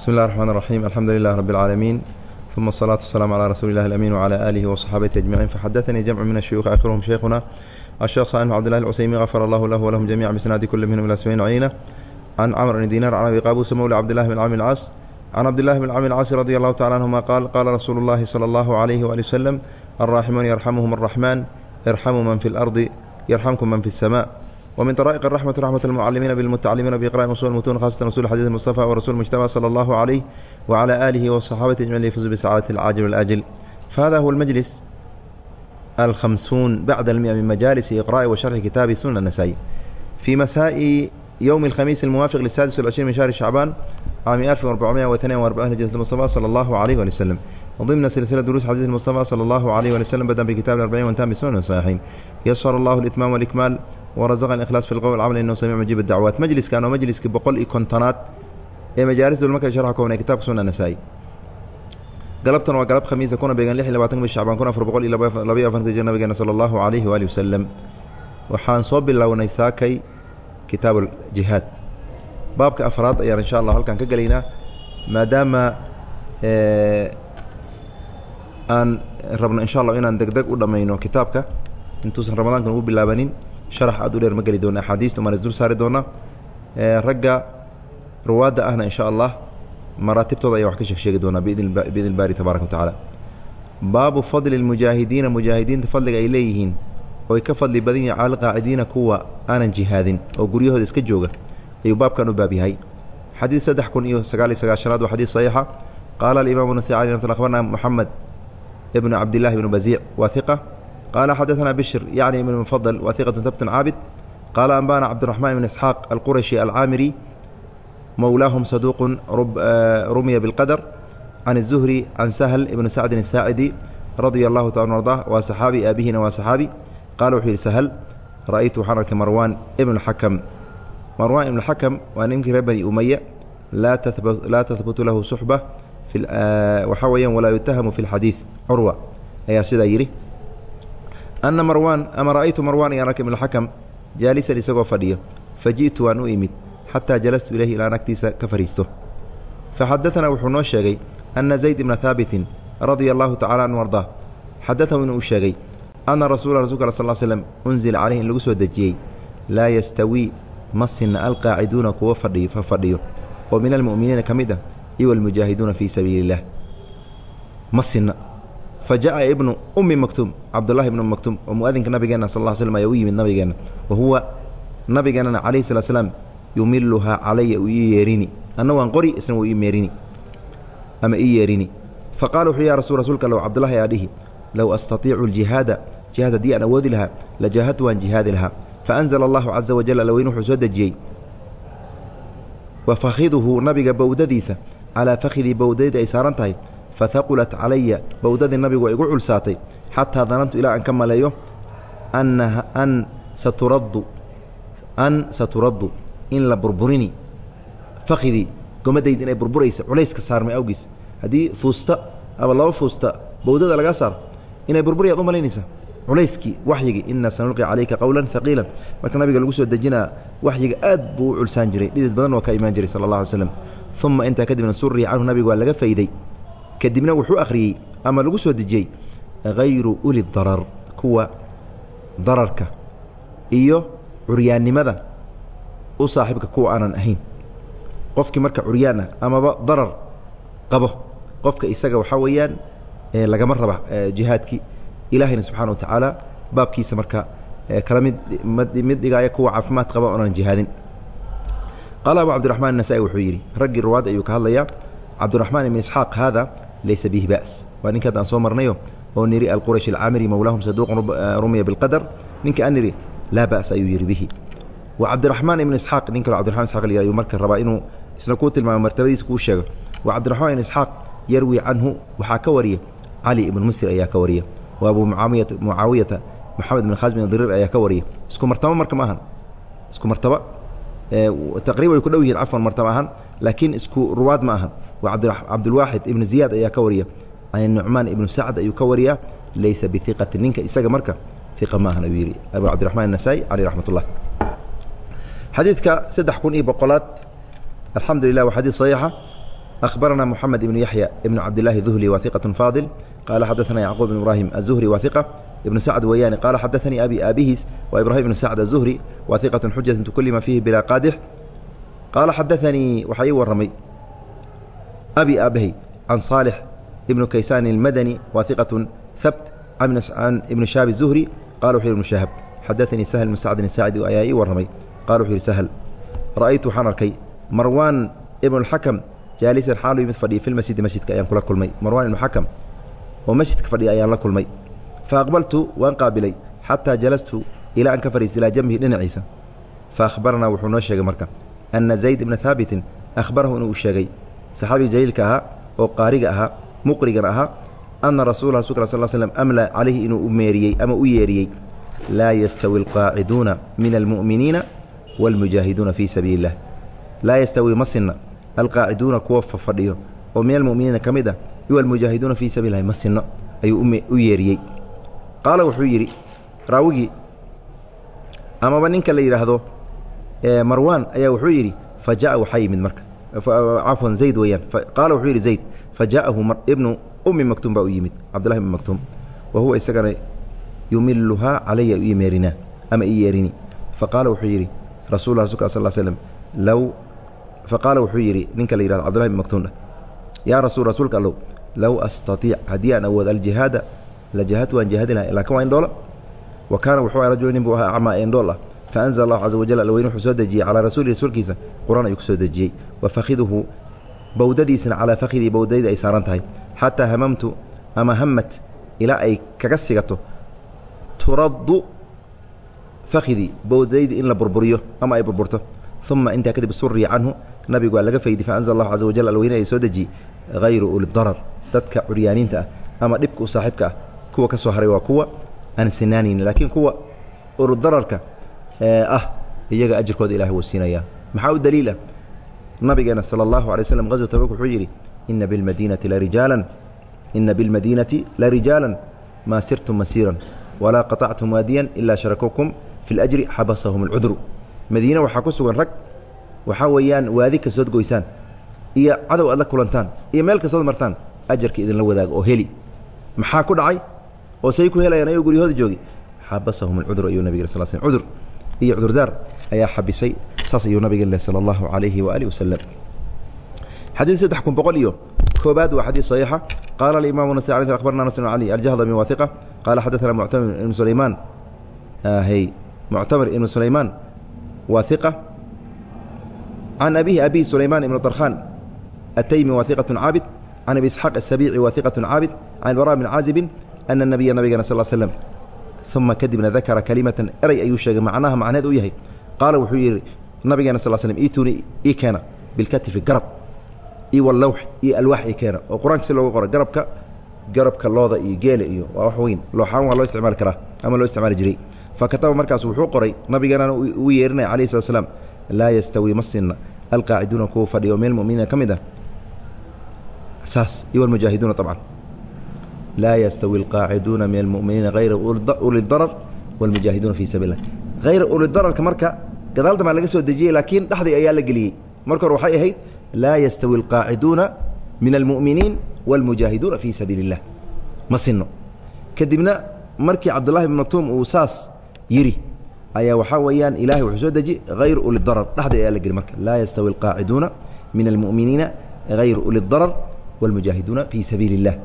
بسم الله الرحمن الرحيم الحمد لله رب العالمين ثم الصلاة والسلام على رسول الله الأمين وعلى آله وصحابته أجمعين فحدثني جمع من الشيوخ آخرهم شيخنا الشيخ صالح عبد الله العسيمي غفر الله له ولهم جميعا بسناد كل منهم إلى سبعين عينة عن عمرو بن دينار عن أبي قابوس مولى عبد الله بن عامر العاص عن عبد الله بن عامر العاص رضي الله تعالى عنهما قال قال رسول الله صلى الله عليه وآله وسلم الراحمون يرحمهم الرحمن ارحموا من في الأرض يرحمكم من في السماء ومن طرائق الرحمة رحمة المعلمين بالمتعلمين بإقراء أصول المتون خاصة رسول حديث المصطفى ورسول المجتمع صلى الله عليه وعلى آله والصحابة أجمعين ليفوزوا بسعادة العاجل والآجل فهذا هو المجلس الخمسون بعد المئة من مجالس إقراء وشرح كتاب سنن النسائي في مساء يوم الخميس الموافق للسادس والعشرين من شهر شعبان عام 1442 هجرة المصطفى صلى الله عليه وسلم ضمن سلسلة دروس حديث المصطفى صلى الله عليه وسلم بدأ بكتاب الأربعين وانتهى بسنن الصحيحين يسر الله الإتمام والإكمال warasaqan ikhlaas fi lqowl camal innahu samiic mujiib dacwaat majliskan oo majliskii boqol iyo kontonaad ee majaalis dulmarka sharxa koobnay kitaabka sunna nasaa-i galabtan waa galab khamiisa kuna beegan lix iy labaatan bish shacbaan kun afar boqol iyo labayo afan ka jir nabigeena sala allahu calayhi waaalih wasalam waxaan soo bilownay saakay kitaabu aljihaad baabka afraad ayaan insha allah halkan ka gelaynaa maadaama aan rabno insha allah inaan deg deg u dhammayno kitaabka intuusan ramadaankan ugu bilaabanin sharax aad u dheer ma geli doona axaadiista maan isdul saari doona ragga ruwaadda ahna insha allah maraatibtooda ayaa wax ka sheeg sheegi doonaa biidn ilbaari tabaaraka wa tacaala. Baabu fadli lmujaahidiina mujaahidiinta fadliga ay leeyihiin oy ka fadli badan yihiin cala kuwa aanan jihaadin oo guryahooda iska jooga ayuu baabkan u baab yahay. Xadiid saddex kun iyo sagaal iyo sagaashanaad waa xadiid saxiixa. Qaala alimaamu nasai cali ramat akhbarna moxamed ibnu cabdillahi ibnu baziic waa hiqa qaala xadaثana bishr yacni ibn mufadal waa hiqatu habtun caabid qaala anbana cabdiraxmaan ibn isxaaq alqurashi alcaamiri mowlaahum saduuq rumiya biاlqadr can الzuhri can sahl ibn sacdin الsaacidi radia allahu taala ardah waa saxaabi aabihina waa saxaabi qaala wuxuu yihi sahl ra'aytu waxaan arkay marwaan ibn اxakam marwaan ibn اxakam waa ninkii reer bani umaya laa tahbutu lahu suxba waxaa weeyaan walaa yutahamu fi اlxadiid curwa ayaa sidaa yidhi ana marwaan ama ra'aytu marwaan ayaan arkay ibn اxakam jaalisan isagoo fadhiyo faji'tu waan u imid xataa jalastu ilayhi ilaan agtiisa ka fadhiisto faxadaanaa wuxuu noo sheegay ana zayd ibna haabitin radia allahu tacala anhu ardaa xadatahu inuu sheegay ana rasuula rasulka al sal slm unzila caleyh in lagu soo dejiyey laa yastawii ma sinna alqaaciduuna kuwa fadhiyo fa fadhiyo oo min almu'miniina ka mid ah iyo almujaahiduuna fii sabiili illah ma sinna fa jaءa ibnu ummi maktuum cabdullahi ibnu maktuum oo mu'adinka nabigeenna sal ll slm ayaa u yimid nabigeenna wa huwa nabigeennana calayhi salaa slaam yumiluhaa calaya uu ii yeerini anna waan qori isna wuu ii meerini ama ii yeerini fa qaala wuxuu ya rasul rasuulka low cabdullahi aa dhihi low astatiicu ljihaada jihaad haddii aan awoodi lahaa lajaahadtu waan jihaadi lahaa faanzala allahu caza wajal alweyn wuxuu soo dejiyey wa fakhiduhu nabiga bowdadiisa calaa fakhidii bowdadii ay saaran tahay fahaqulat calaya bowdadii nabigu igu culsaatay xataa danantu ilaa aan ka maleeyo an saturaddu an saturaddu in la burburini. Fakidii gomadayda inay burburaysa culayska saarmay awgiis. Haddii fuusta ama laba fuusta bowdada lagaa saaro inay burburayaad u malaynaysa culayskii waxyigii ina sanulqi calayka qowla haqiila marka nabiga lagu soo dejinaa waxyiga aad buu u culsaan jiray dhidid badan oo ka imaan jiray sala allah alay slam uma intaa kadibna suriya canhu nabiga waa laga fayday kadibna wuxuu akhriyey ama lagu soo dejiyey hayru uli darar kuwa dararka iyo curyaannimada u saaxiibka kuwa aanan ahayn. Qofkii marka curyaan ah amaba darar qabo qofka isaga waxaa weeyaan lagama raba jihaadkii ilaahayna subxana wa tacaala baabkiisa marka kala mid mid dhigaaya kuwa caafimaad qaba oonan jihaadin. Qaala abu cabdiraxmaan الnasa'i wuxuu yidhi raggii ruwaad ayuu ka hadlayaa cabdiraxmaan ibn isxaaq haada laysa bihi ba's waa ninka haddaan soo marnayo oo niri alqurash alcaamiri mowlaahum saduuqun rumiya biاlqadar ninka an niri laa ba's ayuu yidhi bihi wcabdiraxmaan ibn isxaaq nin kalo cbdiaman isaq la ayuu marka rabaa inuu isna kuu tilmaamo martabadiisa kuu sheego wa cabdiraxmaan ibn isxaaq yarwi canhu waxaa ka wariya cali ibn musir ayaa ka wariya wa abu mucaawiyata moxamed ibn khaasim ibn diriir ayaa ka wariya isku martabo marka ma ahan isku martaba taqriban way ku dhow yihiin cafwan martaba ahaan laakiin isku ruwaad ma aha. Waa cabdilwaaxid ibnu ziyaad ayaa ka wariya. Can nucmaan ibnu sacd ayuu ka wariya. Laysa biiqati ninka isaga marka iqa maahan ayuu yidhi abu cabdiraxmaan nasaa-i caleyh raxmat ullah xadiidka saddex kun iyo boqolaad alxamdu lilah waa xadiid saxiixa. Akhbaranaa moxamed ibnu yaxya ibnu cabdillaahi duhli wa iqatu faadil qaala xadaanaa yacquub ibn ibraahim azuhri wa iqa ibnu sacd weeyaani qaala xadaanii abi aabihiis waa ibraahim ibnu sacd azuhri wa iqatu xujatun tukulima fiihi bilaa qaadix qaala xadaanii waxaa ii warramay abi aabbahay can saalix ibnu kaysaan almadani waa iqatu an ibnu shaabi zuhri qala wuxu yh ibnu shaahab xadaanii sahl ibnu sacdin saacidi ayaa ii warramay qala wuxuu yidhi sahl ra'aytu waxaan arkay marwaan ibnu اlxakam jaalisan xaalu mid fadhiya fi lmasjidi masjidka ayaan kula kulmay marwaan ibnu xakam oo masjidka fadhiya ayaan la kulmay faaqbaltu waan qaabilay xataa jalastu ilaa an ka fadhiistay ilaa jambihi dhinaciisa faahbaranaa wuxuu noo sheegay marka anna zayd ibna haabitin akhbarahu inuu sheegay saxaabiga jaliilka ahaa oo qaariga ahaa muqrigan ahaa ana rasuula rasulka sal slm amla calayhi inuu u meeriyey ama u yeeriyey laa yastawi alqaaciduuna min almu'miniina wاlmujaahiduuna fii sabiili اllah laa yastawi ma sinna alqaaciduuna kuwa fadhiyo oo min almuminiina ka mid ah iwa almujaahiduuna fii sabiil lahi ma sinno ayuu u yeeriyey qaala wuxuu yidhi raawigii amaba ninka la yidhaahdo marwaan ayaa wuxuu yidhi fa ja'a waxaa yimid marka cafwan zayd weeyaan. Qaala wuxuu yidhi zayd fa ja'ahu ibnu ummi maktuum baa u yimid cabdullahi ibni maktuum. Wa huwa isagana yumiluhaa calaya ii meerinaa ama ii yeerini. Fa qaala wuxuu yidhi rasul rasulka sal slm low faqaala wuxuu yidhi ninka la yihahdo cbdullahi bn maktuumdha yaa rasul rasuulka allow low astaiic haddii aan awood aljihaada la jihaadtu waan jihaadi lahay laakiin waa indhoola wa kaana wuxuu rajul nin buu ahaa acmaa indhool ah faanzla allahu caza wajal alweyne wuxuu soo dejiyey calaa rasuuli rasuulkiisa qur'aan ayuu ku soo dejiyey wa fakhiduhu bowdadiisna calaa fakhidii bowdadayda ay saaran tahay xataa hamamtu ama hammat ilaa ay kaga sigato turaddu fakhidii bowdadaydi in la burburiyo ama ay burburto uma intaa kadib suriya canhu nabigu waa laga faydi faanzl allahu caza wajal alweyne ay soo dejiyey hayru ulidarar dadka curyaaniinta ah ama dhibka u saaxiibka ah kuwa ka soo haray waa kuwa aan sinaanayn laakiin kuwa uludararka ah iyaga ajirkooda ilahay wuu siinayaa maxaa u daliila nabigeena salى اllahu alay slam غazwa tabuk wuxuu yidhi ina bilmadiinati larijaalan ina bilmadiinati larijaalan maa sirtum masiiran walaa qaطactum waadiyan ilaa sharakukum fi اlأjri xabasahum اlcudru madiine waxaa ku sugan rag waxaa weeyaan waadi kastood goysaan iyo cadow aad la kulantaan iyo meel kastood martaan ajarka idinla wadaago oo heli maxaa ku dhacay oo say ku helayaan ayagoo guryahooda joogi xabasahum alcudur ayuu nabig sal sl cudur iyo cudurdaar ayaa xabisay saas ayuu nabigeen leh sal allahu alayhi waaali wasalam xadiid saddex kun boqol iyo koobaad waa xadiid saxiixa. Qaala alimaam nas abarna nas ali aljahdami wahiqa qaala xadaana muctamir ibnu sulaymaan. Ah, muctamir ibnu sulaymaan wahiqa can abihi abihi sulaymaan ibnu darkhaan ataymi wahiqatun caabid can abi isxaaq asabiici wahiqatun caabid can bara bn caazibin ana nabiya nabigana sal slm uma kadibna dakara kalimatan eray ayuu sheegay macnaha macneed u yahay. Qaala wuxuu yidhi nabigeena sal slm iituuni ii keena bilkatifi garab io wallawx iyo alwaax ii keena. Oo qur'anka si loogu qoro garabka garabka looda iyo geele iyo waa wax weyn. Looxaan waa loo isticmaali karaa ama loo isticmaali jiray. Fakataba markaas wuxuu qoray nabigeenana uu yeerinaya calaih slat slam laa yastawi masina alqaaciduuna kuwa fadhiyo min muminiina ka mid ah saas iyo walmujaahiduuna abcan laa yastawi alqaaciduuna min almuminiina hayra uli darar walmujaahiduuna fii sabiil lah hayra uli dararka marka gadaal dambaa laga soo dejiyey laakiin dhexdii ayaa la geliyey marka hore waxay ahayd laa yastawi alqaaciduuna min almu'miniin walmujaahiduuna fii sabiili اllah ma sinno kadibna markii cabdullahi bn maktuum uu saas yidhi ayaa waxaa weeyaan ilahay wuxuu soo deji hayr uli darar dhexda ayaa la geli marka laa yastawi alqaaciduuna min almu'miniina hayr uli darar wاlmujaahiduuna fii sabiili اllah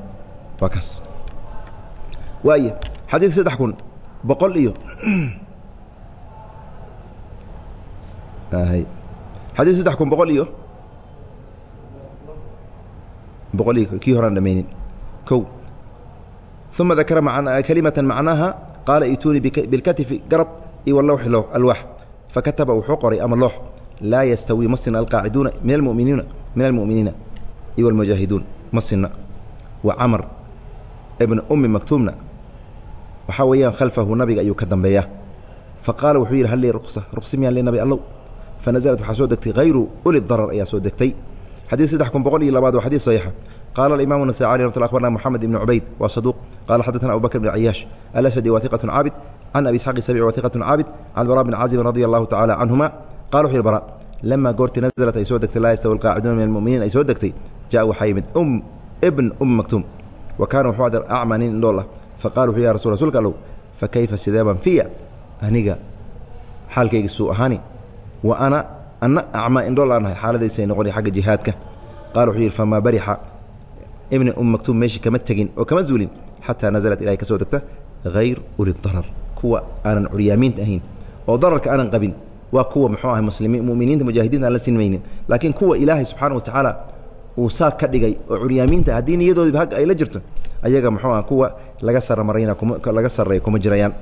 waa kaas. Waaya xadiidka saddex kun boqol iyo xadiid saddex kun boqol iyo boqol iyo kii horaan dhamaynin. Kow. Uma dakara kalimata macnaha qaala ituunii bilkatifi garab iyo walawxi alwaax. Fakataba wuxuu qoray ama loox. Laa yastawi ma sina alqaaciduuna min almuminiina min almu'miniina iyo almujaahiduun ma sina wa camar ibn ummi maktuumna. Waxaa weeyaan khalfahu nabiga ayuu ka dambeeya. Fa qaala wuxuu yidhi hallii ruqsa ruqsi miyaan leenabi allow? Fa nazalat waxaa soo degtay hayru uli darar ayaa soo degtay. Xadiid saddex kun boqol iyo labaad waa xadiid saxiixa. Qaala alimamu nasacali ramatullah akbarna moxamed ibnu cubayd waa saduuq. Qala xaddatana abubakr ibn cayaash alasadi waa hiqatun caabid? Can abi isxaaqi sabici waa hiqatun caabid? Can bara bn caazibin radia allahu tacala canhuma qala wuxu yidhi bara lamaa goortii nazalat ay soo degtay laa yastawi alqaaciduuna min almuminiin ay soo degtay. Ja'a waxaa yimid um ibn um maktuum wa kaana wuxuu adeer acma nin indhool ah. Faqala wuxuu ya rasul rsulka allow fa kayfa sideeban fiya? Aniga xaalkayga suu ahaani wa ana ana acmaa indhool aan nahay xaaladaysay noqonay xagga jihaadka. Qala wuxuu yidhi famaa barixa? Ibni um maktuum meeshii kama tegin oo kama zuulin xataa naزlat ilahay ka soo degta hayr uli darar kuwa aanan curyaamiinta ahayn oo dararka aanan qabin waa kuwa muxuu ahay muslimiin muminiinta mujaahidiinta aan la sinmaynin laakiin kuwa ilaahay subxaana wa tacaala uu saa ka dhigay oo curyaamiinta haddii niyadoodiba hag ay la jirto ayaga muxuu aha kuwa laga saramarayna kuma laga sarreeya kuma jirayaan.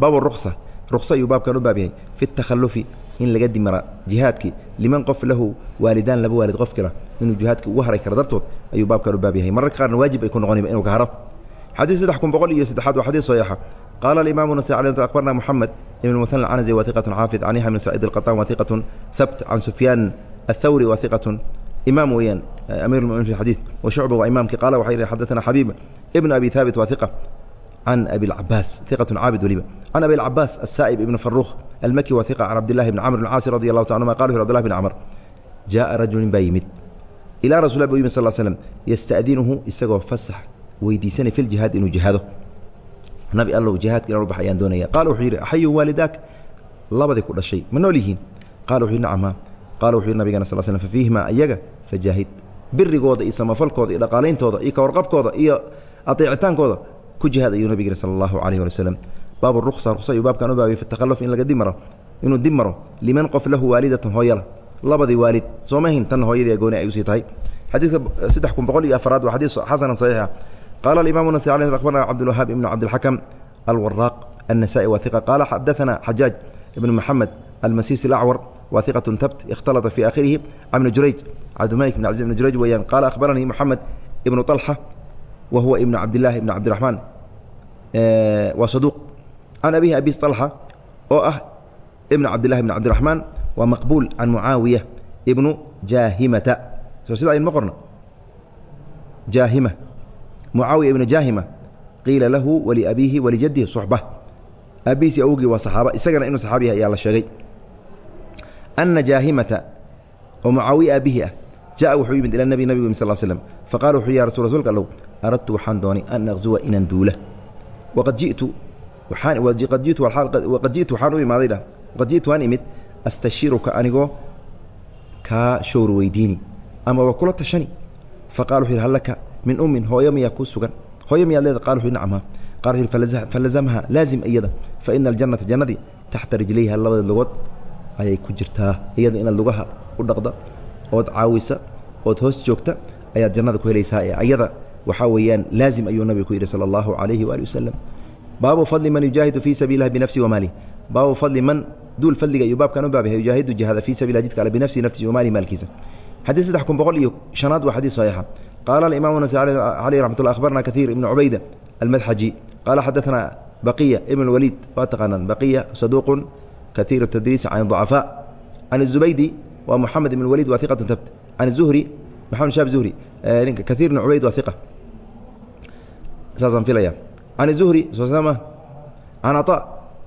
Baab ruksa ruksa ayuu baabkan u baab yahay fi takhalufi in laga dimara jihaadkii liman qof lahu waalidaan laba waalid qof kala inuu jihaadka ugu haray karo dartood ayuu baabkan u baab yahay. Mararka qaarna waajib ay ku noqonayba inuu ka haro. Xadiid saddex kun boqol iyo saddexaad waa xadiid saxiixa. Qaala alimaamu nasai alي akbarna moxamed ibn muhana alcanazi wa hiqatun xaafid can yaxya bn saciid alqaطan wa hiqatun habt can sufyaan athawri wa hiqatun imaam weeyaan amir lmuminin fi xadiid wa shucba waa imaamkii qaala waxay yihi xadaثana xabiib ibn abi haabit wa hiqa can abi اlcabaas hiqatun caabid weliba can abi اlcabaas asaa'ib ibn faruukh almaki wa hiqa can cabdillahi bni camr bn caasi radi allahu ta anuma qala wuxu abdullah bn camr jaءa rajulin baa yimid ilaa rasul bu yimid sal slm yasta'dinuhu isagoo fasax weydiisanay fi ljihaad inuu jihaado nabi allow jihaadka inaan u bax ayaan doonaya qaala wuxuu yidhi axayu waalidaak labadii ku dhashay ma nool yihiin qala wuxu yidhi nacma qaala wuxuu nabigana sal sl fafiihima iyaga fajaahid birigooda iyo samafalkooda iyo dhaqaaleyntooda iyo kawarqabkooda iyo ateecitaankooda ku jihaad ayuu nabig sal allahu alayh ali waslem baabu ruqsa ruqsa ayuu baabkan u baabiyey fi in laga dimaro inuu dib liman qof lahu waalidatan hooyala labadii waalid sooma ahin tanna hooyadii agooni ay u sii tahay xadiidka saddex kun boqol iyo afaraad waa xadiis xasanan saxiixa qaala alimamu nasai aleh akhbarana cabdulwahaab ibnu cabdilxakam alwaraaq annasa'i waa iqa qaala xadaana xajaaj ibnu maxamed almasiis alacwar wa ثiqaة tabt اkhtalطa fi akhirihi can ibn jurayj cabdilmalik bn cabdi ibn jurayj weeyaan qaala akhbaranii moxamed ibnu طalxa wa huwa ibn cabdillahi ibn cabdiraxmaan waa saduuq can abihi abis طalxa oo ah ibn cabdillahi ibn cabdiraxmaan waa maqbuul can mucaawiya ibnu jaahimata so sida ayn ma qorno jaahima mucaawiya ibnu jaahima qiila lahu waliabiihi walijadihi suxba aabihiisi awgii waa saxaaba isagana inuu saxaabi yahay ayaa la sheegay ana jaahimata oo mucaawiya aabihi ah jaءa wuxuu yimid ila nebi nabig sal slm faqala wuxuu ya rasul rsulka allow aradtu waxaan doonay an aqzuwa inaan duula waqad qad ji'tu waxaan u imaaday dhah waqad ji'tu waan imid astashiruka anigoo kaa showr weydiini ama waa kula tashani faqala wuxu yidhi hal laka min ummin hooyo miyaa kuu sugan hooyo miyaad leeda qala wuxu nacamha qala wuxu falazamha laazim iyada fa ina aljannata jannadii taxta rijlayha labada lugood ayay ku jirtaa iyada inaad lugaha u dhaqda ood caawisa ood hoos joogta ayaad jannada ku helaysaa. Ee ayada waxaa weeyaan laazim ayuu nabiga ku yidhi sala allahu calayhi waali wasalam baabu fadli man yujaahidu fii sabiilah binafsi wamaalih baabu fadli man duul fadliga ayuu baabkan u baabyahay yujaahidu jihaada fii sabilah jidka ale binafsihi naftihi wamaalihi maalkiisa. Xadiid saddex kun boqol iyo shanaad waa xadiid saxiixa. Qaala alimaam nasi caleyh raxmat ullah akhbarna kahiir ibnu cubayda almadxaji qaala xadaثana baqiya ibn اlwaliid waa taqaanaan. Baqiya saduuqun kahiir tadriisi can ضacafaa can الzubaydi waa moxamed ibn waliid waa iqatu tabt can الzuhri maxamed shaab zuhri ninka kahiir ibn cubayd waa iqa saasaan filaya can الzuhri soosama can caطاء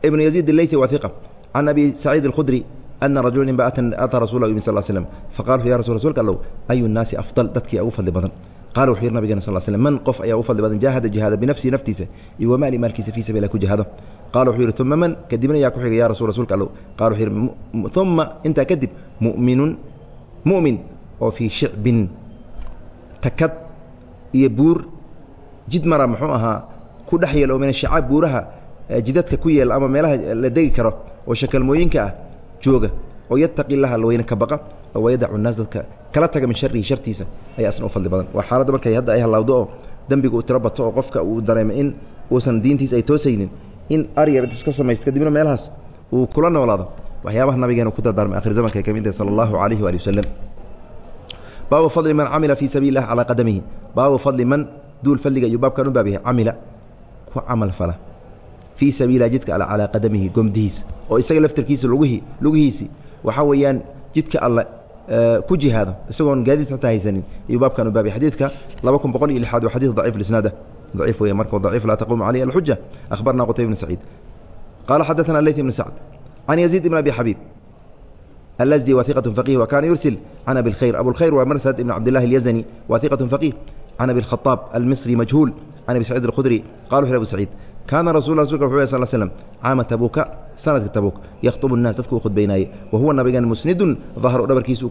ibn yaziid الleyثi waa iqa can abi saciid الkhudri ana rajula nin ba ataa rasul yimi sal slm faqala wuxu ya rasul rsulka allow ayu nnaasi afdal dadkii ugu fadli badan qala wuxuu yidhi nabigena sal slm man qof ayaa ugu fadli badan jaahada jihaada binafsihi naftiisa iyo wamaali maalkiisa fii sabilah ku jihaado qala wuxuu yidhi uma man? Kadibna yaa ku xigay ya rasul rsulka allow qala wuxuu yidhi uma intaa kadib mu'minun mu'min oo fii shicbin takad iyo buur jid mara muxuu ahaa ku dhex yeel oo min ashicaab buuraha jidadka ku yeela ama meelaha la degi karo oo shakalmooyinka ah jooga oo yataqi laha alweyne ka baqa oo wayadacu naas dadka kala taga min sharihi shartiisa. Ayaa asna u fadli badan. Waa xaaladda markay hadda ay halaawdo oo dembiga uu tiro bato oo qofka uu dareemay in uusan diintiisa ay toosaynin in aryar intu iska samaysto kadibna meelahaas uu kula noolaado. Waxyaabaha nabigeena ku dardaarmay akhir zamanka ay ka mid tahay sala allahu calayhi waali wasalam baabu fadli man camila fii sabiili lah calaa qadamihi. Baabu fadli man duul fadliga ayuu baabkan u baab yahay camila ku camal fala. Fii sabiililah jidka alle calaa qadamihi gomdihiisa. Oo isaga laftarkiisa lugihii lugihiisii waxaa weeyaan jidka alle ku jihaado. Isagoon gaadiid xataa haysanin ayuu baabkan u baabay xadiidka laba kun boqol iyo lixaad waa xadiid daciif lisnaada daciif weya marka daciif laa taquumu caleyh alxuja akhbarna qutayb bn saciid qaala xadaثana leyt ibn sacd can yaziid ibn abi xabiib الأزدي وثقة فقيه وكان يرسل عن أبي الخير أبو الخير ومرثد بن عبد الله اليزني وثقة فقيه عن أبي الخطاب المصري مجهول عن أبي سعيد الخدري قالوا حل أبو سعيد كان رسول الله صلى الله عليه وسلم عام تبوك سنة تبوك يخطب الناس تدكو خد بيناي وهو النبي مسند ظهر دبر كيس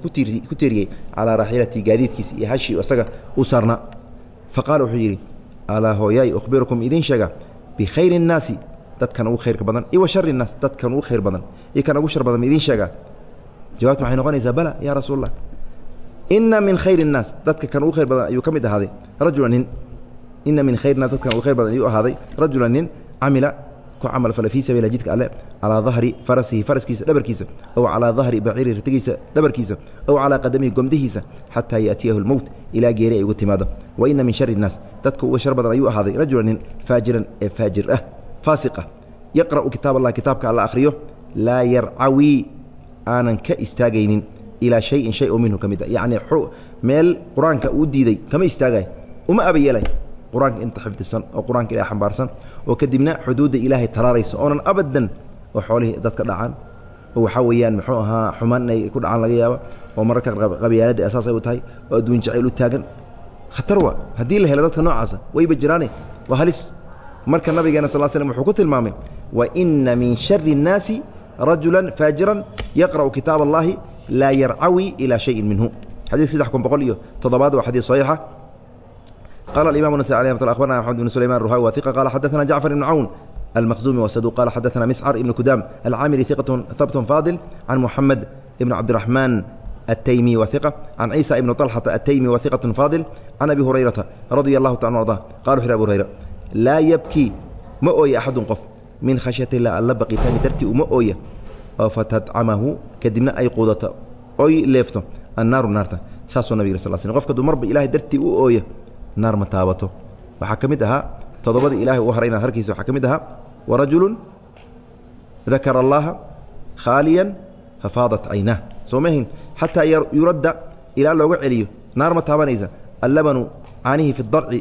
كتيري على راحلتي قاديد كيس يحشي وسقى وصرنا فقالوا حجري ألا هو ياي أخبركم إذن شقا بخير الناس dadkan ugu khayrka badan iyo wa shari الnaas dadkan ugu khayr badan iyo kan ugu shar badan ma idiin sheegaa jawaabtu waxay noqonaysaa bala ya rasuul اlah ina min khayr الnaas dadka kan ugu khayr badan ayuu ka mid ahaaday rajula nin ina min khayr naas dadkan ugu khayr badan ayuu ahaaday rajula nin camila ku camal fala fii sabila jidka alle calaa dahri farasihi faraskiisa dhabarkiisa ow calaa dahri baciiri ritigiisa dhabarkiisa ow calaa qadamihi gomdihiisa xataa yaatiyahu lmowt ilaa geeri ay ugu timaado. Wa inna min shari innaas dadka uga shar badan ayuu ahaaday rajulan nin faajiran ee faajir ah faasiq ah. yaqra'u kitaab allah kitaabka alla akhriyo laa yarcawii aanan ka istaagaynin ilaa shayin shay oo minhu ka mid a yacnii meel qur'aanka uu diiday kama istaagay uma abayeelay qur'aanka inta xifdisan oo qur'aanka ilah xambaarsan oo kadibna xuduudda ilaahay taraaraysa oonan abadan oo xoolihii dadka dhacaan. Oo waxaa weeyaan muxuu ahaa xumaan inay ku dhacaan laga yaaba oo mararka qabyaaladda asaas ay u tahay oo adduun jacayl u taagan. Khatar wa haddii la helo dadka noocaasa wayba jiraane waa halis. Marka nabigeena sal slm wuxuu ku tilmaamay wa inna min shari الnaasi rajulan faajiran yaqra'u kitaab allahi laa yarcawi ilaa shayin minhu. Xadiik saddex kun boqol iyo toddobaad waa xadiis saxiixa qala اimam النasي alيه mt aخbarna axmed bn sulayman ruhawi wa ثiqa qala xadaثna jacfar ibn cawn المخزومي وصدوق قال حدثنا مسعر ابن كدام العامري ثقة ثبت فاضل عن محمد ابن عبد الرحمن التيمي وثقة عن عيسى ابن طلحة التيمي وثقة فاضل عن أبي هريرة رضي الله تعالى عنه قالوا حر أبو هريرة laa yabkii ma ooya axadun qof min khashyati illah alla baqitaanka dartii uma ooya oo fatadcamahu kadibna ay quudato oy leefto annaaru naarta saasuu nabig sal sl qofka duu marba ilahay dartii u ooya naar ma taabato. Waxaa ka mid ahaa toddobadii ilahay u haray inaad harkiisa waxaa ka mid ahaa warajulun dakara allaha khaaliyan fafaadat caynah. Soo mahin xataa yuradda ilaa looga celiyo naar ma taabanaysa allabanu caanihi fi darci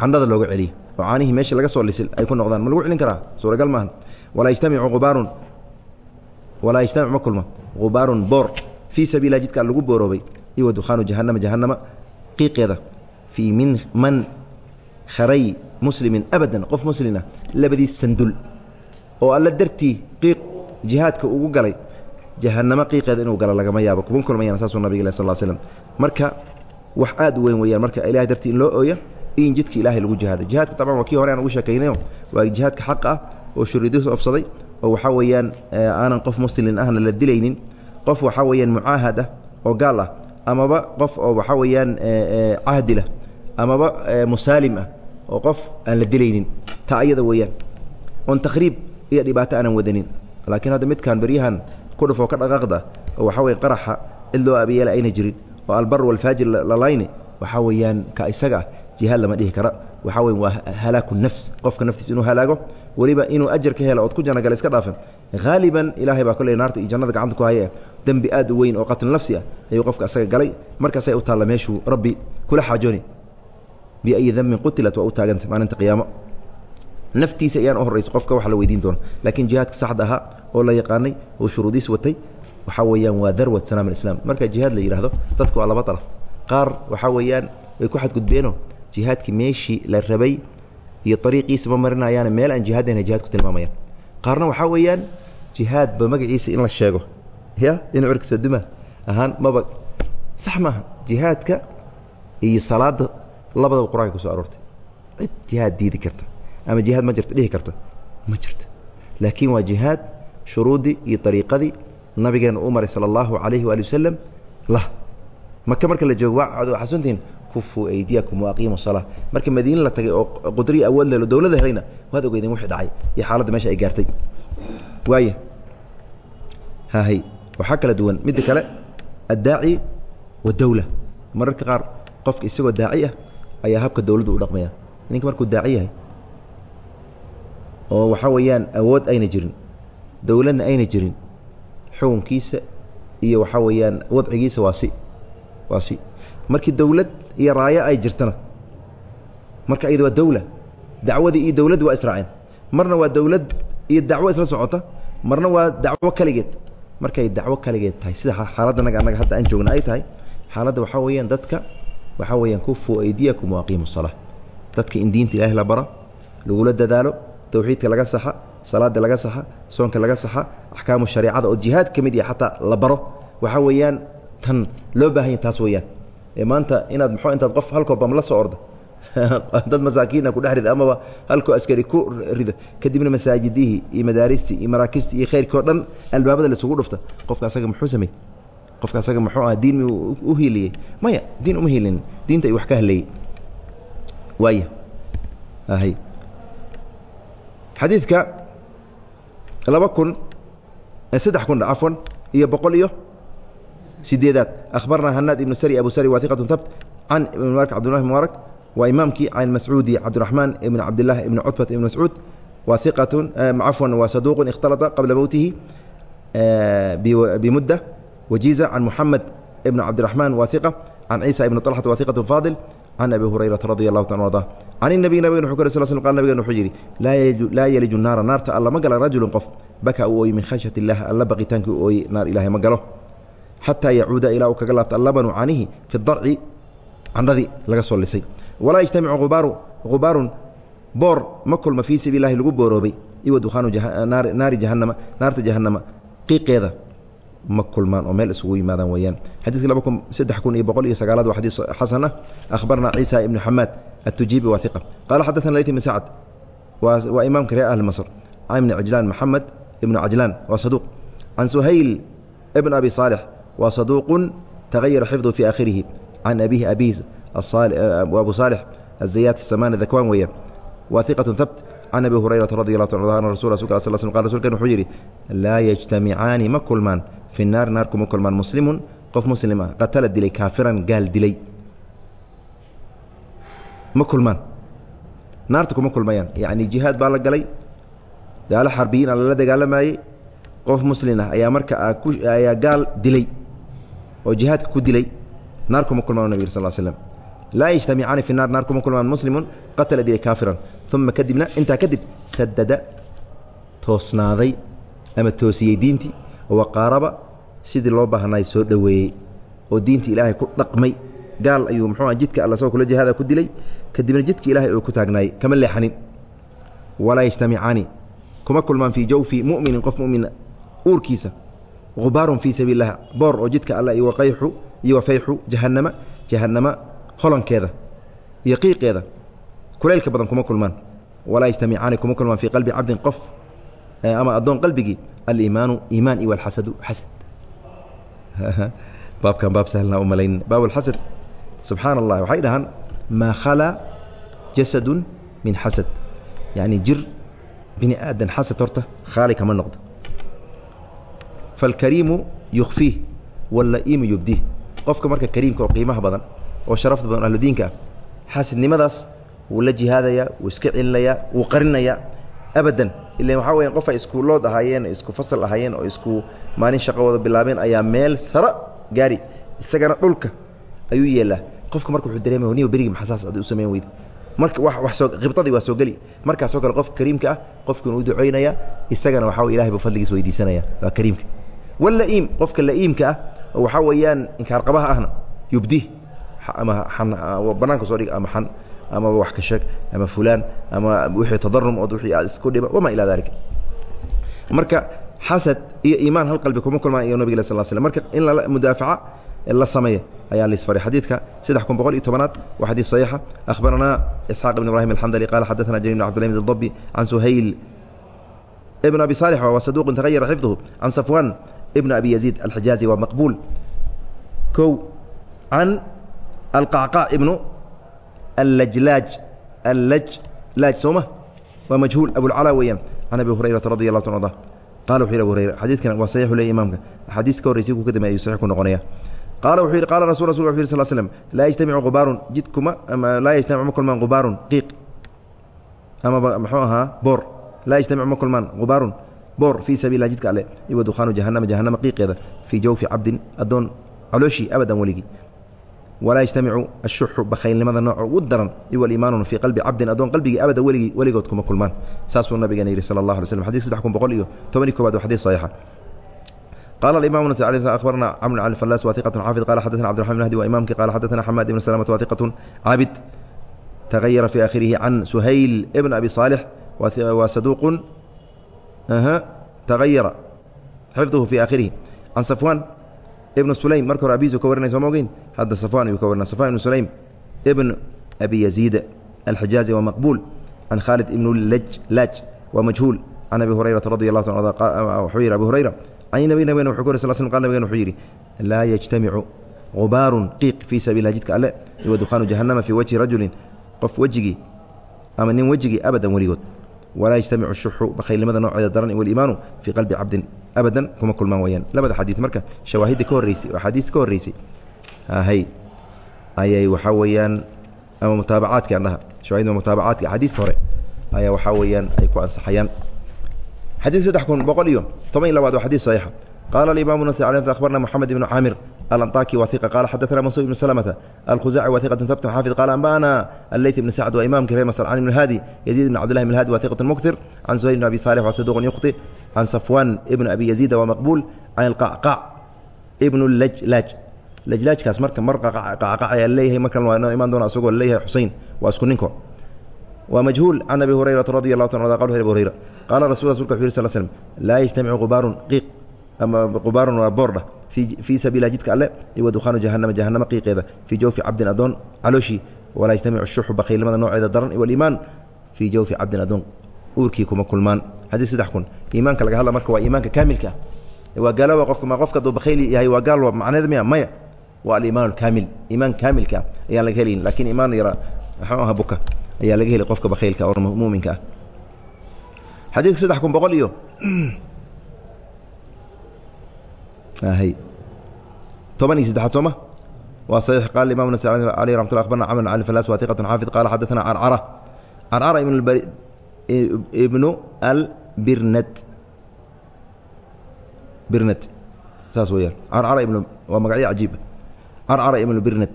candhada looga celiyo oo caanihii meeshii laga soo lisil ay ku noqdaan. Ma lagu celin karaa? Suuragal maaha walaa yajtamicu ubaarun walaa yajtamic ma kulma gubaarun boor fii sabiilah jidkaa lagu booroobay iyo wa dukhaanu jahannama jahannama qiiqeeda fii min man kharay muslimin abadan qof muslina labadiis sandul oo alla dartii qiiq jihaadka ugu galay jahannamo qiiqeeda inuu galo lagama yaabo kuma kulmayaan saasuu nabig ilah sal slm marka wax aad u weyn weeyaan marka ilahay dartii in loo ooya in jidka ilaahay lagu jihaaday jihaadka taban waa kii hore aan ugu sheekaynayo waa jihaadka xaqa ah oo shuridiisu ofsaday oo waxaa weeyaan aanan qof muslin ahna la dilaynin qof waxaa weeyaan mucaahad ah oo gaal ah amaba qof oo waxaa weeyaan cahdilah amaba musaalim ah oo qof aan la dilaynin. Taa ayada weeyaan. Oon takhriib iyo dhibaato aanan wadanin. Laakiin hadda midkaan beryahan ku dhufoo ka dhaqaaqda oo waxaa weye qaraxa cid loo abayeela ayna jirin oo albar walfaajir lalayne waxaa weeyaan ka isaga ah jihaad lama dhihi kara. Waxaa wey waa halaaku nafs. Qofka naftiis inuu halaago weliba inuu ajar ka helo ood ku janagala iska dhaafe haaliban ilaahay baa kolley naarta iyo jannada gacanta ku haya dembi aad u weyn oo qatl nafsi ah ayuu qofka asaga galay. Markaasay u taalla meeshuu rabbi kula xaajooni biayi dambin qutilat waa u taaganta maalinta qiyaamo. Naftiisa ayaan u horraysa qofka wax la weydiin doona. Laakiin jihaadka saxda ahaa oo la yaqaanay oo shuruudiis watay waxaa weeyaan waa darwat salaam alislaam marka jihaad la yidhahdo dadku waa laba daraf qaar waxaa weeyaan way ku xadgudbeeno jihaadkii meeshii la rabay iyo ariiqiisa ma marinayaane meel aan jihaadana jihad ku tilmaamayaan. Qaarna waxaa weeyaan jihaadba magaciisa in la sheego. Ya in curkisa duma. Ahaan maba sax maaha. Jihaadka iyo salaada labadaba qur'aanka kuso aroortay. Cid jihaad diidi karta ama jihaad ma jirta dhihi karta. Ma jirta. Laakiin waa jihaad shuruudii iyo ariiqadii nabigeena u maray sala allahu calayhi waali wasalam lah. Maka marka la joogo waa xasuntiin kufuu aydiyakum waaqiimu salaa marka madiine la tagay oo qudriya awood lelo dowladda helayna waad ogeydeen wixii dhacay iyo xaaladda meesha ay gaartay. Waaya hahay waxaa kala duwan. Midda kale addaaci wadawla mararka qaar qofka isagoo daaci ah ayaa habka dowladdu u dhaqmaya. Ninka markuu daaci yahay oo waxaa weeyaan awood ayna jirin dowladna ayna jirin xukunkiisa iyo waxaa weeyaan wadcigiisa waa si waa si. Markii dowlad iyo raayo ay jirtana marka iyada waa dawla dacwadii iyo dowladdi waa israaceen marna waa dowlad iyo dacwo isla socota marna waa dacwo keligeed markay dacwo kaligeed tahay sida xaaladda naga annaga hadda aan joogna ay tahay xaaladda waxaa weeyaan dadka waxaa weeyaan kufuu aydiyakum waaqiimu salaa dadka in diinta ilaahay la baro lagula dadaalo tawxiidka laga saxa salaada laga saxa soonka laga saxa axkaamu shareecada oo jihaad ka mid yaha xataa la baro. Waxaa weeyaan tan loo baahanya taas weeyaan. Ee maanta inaad muxuu intaad qof halkoo bam la soo orda dad masaakiina kudhex rida amaba halkoo askari ku rida. Kadibna masaajidihii iyo madaaristii iyo maraakiistii iyo khayrkii o dhan albaabada laisugu dhufta qofka asaga muxuu samey qofka asaga muxuu ah diin miyuu u hiiliyey maya diin uma hiilin diinta ay wax ka haleeyey waaya hay xadiidka laba kun saddex kun cafwan iyo boqol iyo sideedaad akhbarnaa hanaad ibnu sari abu sari wahiqatu tabt can ibn mubaarak cabdullahi mubaarak waa imaamkii can mascuudi cabdiraxmaan ibn cabdillahi ibn cutbat ibn mascuud waa iqatun cafwan waa saduuqun ikhtalata qabla mowtihi bimudda wajiiza can muxamed ibn cabdiraxmaan waa iqa can ciisa ibn طalxata waa iqatu faadil can abi hurayrata radi allahu ta arda can inabiy nabigen wuxu kor sl sl qal nabigen wuxuu yidhi laa yeliju naara naarta alla ma gala rajulun qof baka u ooyi min khashyat illah alla baqitaankii u ooyi naar ilahay ma galo. Xataa yacuuda ilaa uu kaga laabta allabanu canihi fi darci candhadii laga soo lisay. Walaa ubaaru gubaarun boor ma kulma fii sabiil lahi lagu booroobay iwa dukhaanu naari jahannama naarta jahannama qiiqeeda ma kulmaan oo meel isugu yimaadaan weyaan xadiidka laba kun saddex kun iyo boqol iyo sagaalad waa xadiis xasan ah akhbarna ciisa ibnu xamaad atujiibi waa iqa qaala xadana layti bn sacad waa imaamka reer ahli masr ibni cajlaan maxamed ibnu cajlaan waa saduuq can suhayl ibn abi saalix waa saduuqun tagayara xifdu fii aakhirihi can abihi abiis abu saalix azayaat asamaan dakwaan weyaan waa iqatu habt can abi hurayrata radi a a rasul s rsulken wuxuu yidhi laa yajtamicaani ma kulmaan fi naar kuma kulmaan muslimun qof muslim ah qatala dilay kaafiran gaal dilay. Ma kulmaan naarta kuma kulmayaan yacni jihaad baa la galay gaalo xarbiyiin a lala dagaalamayey qof muslin ayaa marka ayaa gaal dilay oo jihaadka ku dilay naar kuma kulmaan nabig sal slm laa yajtamicaani fi naar naar kuma kulmaan muslimun qatala dilay kaafiran. Uma kadibna intaa kadib sadada toosnaaday ama toosiyey diintii waqaaraba sidii loo baahnaay soo dhoweeyey oo diinta ilaahay ku dhaqmay. Gaal ayuu muxuu jidka alla soo kula jihaada ku dilay. Kadibna jidka ilaahay uu ku taagnaayey kama leexanin. Walaa yajtamicaani. Kuma kulmaan fii jawfi mu'minin qof mu'mina uurkiisa. Gubaarun fii sabiil lah boor oo jidka alla iyo waqayxu iyo wafayxu jahannama jahannama holonkeeda iyo qiiqeeda kulaylka badan kuma kulmaan. Walaa yajtamicaani kuma kulmaan fii qalbi cabdin qof ama addoon qalbigii aliimaanu iimaan iyo alxasadu xasad. Baabkan baab sahlna u malayn. Baab alxasad subxaana allah waxay dhahaan maa khalaa jasadu min xasad. Yacni jir bini aadan xasad horta khaali kama noqdo. Falkariimu yukfiih wallaiimu yubdiih qofka marka kariimka oo qiimaha badan oo sharafta badan ahludiinka ah xaasidnimadaas wuu la jihaadayaa wuu iska celinayaa wuu qarinayaa abadan ilan waxaa weya qof ay iskuulood ahaayeen isku fasal ahaayeen oo isku maalin shaqo wada bilaabeen ayaa meel sara gaari isagana dhulka ayuu yeelaa. Qofka marka wuxuu dareemaya niba berigi maxasaas ad u samayn weyda marka wa wax soo qibdadii waa soo geli. Markaasoo kale qofka kariimka ah qofkan uu ducoynaya isagana waxaa wey ilahay buu fadligiis weydiisanaya waa kariimka. Wallaiim qofka la'iimka ah oo waxaa weeyaan inkaarqabaha ahna yubdih ama banaanka soo dhig ama xan amaba wax ka sheeg ama fulaan ama wixii tadarum ood wixii aad isku dhiba wamaa ilaa dalika marka xasad iyo iimaan hal qalbi kuma kulmaan iyo nabig sal slam marka in mudaafaca la sameeya ayaa laisfaray xadiidka saddex kun boqol iyo tobanaad waa xadiis saxiixa akhbaranaa isxaaq ibn ibrahim alxandali qaala xadaثana jariir bn abdillah bn dabi can suhayl ibn abi salix waa saduuqun tagayara xifduhu can safwan ibn abi yaziid alxijaazi waa maqbuul kow can alqacqac ibnu allajlaaj allajlaaj sooma waa majhuul abulcalaa weeyaan. Can abi hurayrata radi allahu ta arda qala wuxu yhi abu hurayra xadiidkan waa saxiixu leey imaamka. Axaadiis ka horreysay ku ka dambeey ayuu saxiix ku noqonaya qaala wuxuu yidhi qala rasul rasul wuxu yhi sal slm laa yajtamicu gubaarun jidkuma laa yajtamicu ma kulmaan gubaarun qiiq. Amaba muxuu ahaa boor. Laa yajtamicu ma kulmaan gubaarun boor fii sabiilah jidka alle. Iwa dukhaanu jahannama jahannama qiiqeeda fii jawfi cabdin addoon calooshii abadan weligii walaa yajtamicu ashuxu bakhaylnimada nooca ugu daran iwa aliimaanun fii qalbi cabdin addoon qalbigii abada weligii weligood kuma kulmaan. Saasuu nabigeena yidhi sala allah alay slm xadis saddex kun boqol iyo toban iyo kobaad waa xadiis saxiixa. Qala imam abarna cmr cali falas wa iqat xaafid qala xadana cbdiraحman bn hdi wa imamki qala xadana xamad ibn slmt wa iqat caabid. Tagayara fi akhirihi can suhayl bn abi صaalix wa saduq tagayara xifduhu fi akhirihi can safwan ibn sulaym marka hore abisu ka warinay soo ma ogeyn? Hadda safwan ayuu ka warina safwan ibn sulaym ibn abi yaziid alxijaazi wa maqbuul can khaalid ibn laaj wa majhuul can abi hurayrata radi allah wuxuu yihi abu hurayra can nabi nabigena wuxuu ka wari sal sl qal nabigena wuxuu yidhi laa yajtamicu gubaarun qiiq fii sabiilah jidka alle iwa dukhaanu jahannama fii wajhi rajulin qof wejigii ama nin wejigii abadan weligood. Walaa yajtamicu shuxu bakhaylnimada nooceeda daran waliimaanu fii qalbi cabdin abadan kuma kulmaan weyaan labada xadiid marka shawaahidda ka horreysay oo axaadiista ka horreysay hay ayay waxaa weeyaan ama mutaabacaadki andhaha shawahidda mutaabacaadka axaadiista hore ayaa waxaa weeyaan ay ku ansaxayaan. Xadiid saddex kun boqol iyo toban iyo labaad waa xadiid saxiixa. Qaala alimaamu nasri alي akhbarna moxamed ibnu caamir ibnu slmta alkhuzaci wa iqat habt xaafid qala anba'ana alleyt ibn sacd wa imamki reer masr can ibn haadi yaziid ibn cabdillahi ibn hadi wa iqat muktir can zuhayr ibn abi salix wa saduqun yukhti can safwan ibn abi yaziida wa maqbuul can alqacqac ibnu lajlaaj lajlaajkaas marka mar qacqac ayaa leeyahay markan waa imaan doona asagoo leeyahay xusein waa isku ninko waa majhuul can abi hurayrata radi allahu ta a qal abi hurayra qaala rasul rasulka wuxu yiri sl slm laa yajtamicu qubaarun qiiq ama qubaarun waa boordha fii sabiila jidka alle iwa dukhaanu jahanama jahanama qiiqeeda fii jawfi cabdin adoon calooshii walaa yajtamicu shuxu bakhiilnimada nooceeda daran waliimaan fii jawfi cabdin adoon uurkii kuma kulmaan xadiis saddex kun iimaanka laga hadla marka waa iimaanka kaamilka ah waa gaalooba qofka ma qofka aduu bakhiili yahay waa gaal macneed miya maya waa aliimaan alkaamil iimaan kaamilka ah ayaan laga helayin laakiin iimaan yara maxuu aha buka ayaa laga heli qofka bakhiilka oo muuminka ah xadiidka saddex kun boqol iyo toban iyo saddexaad sooma waa صaxiix qala imam nas alيh ramat lla abarna cmr cali falas wa iqat xaafid qala xadaثna carcara carcara ibnu albirnad birnad saas weyaan carcara ibn waa magacyo cajiiba carcara ibnu birnad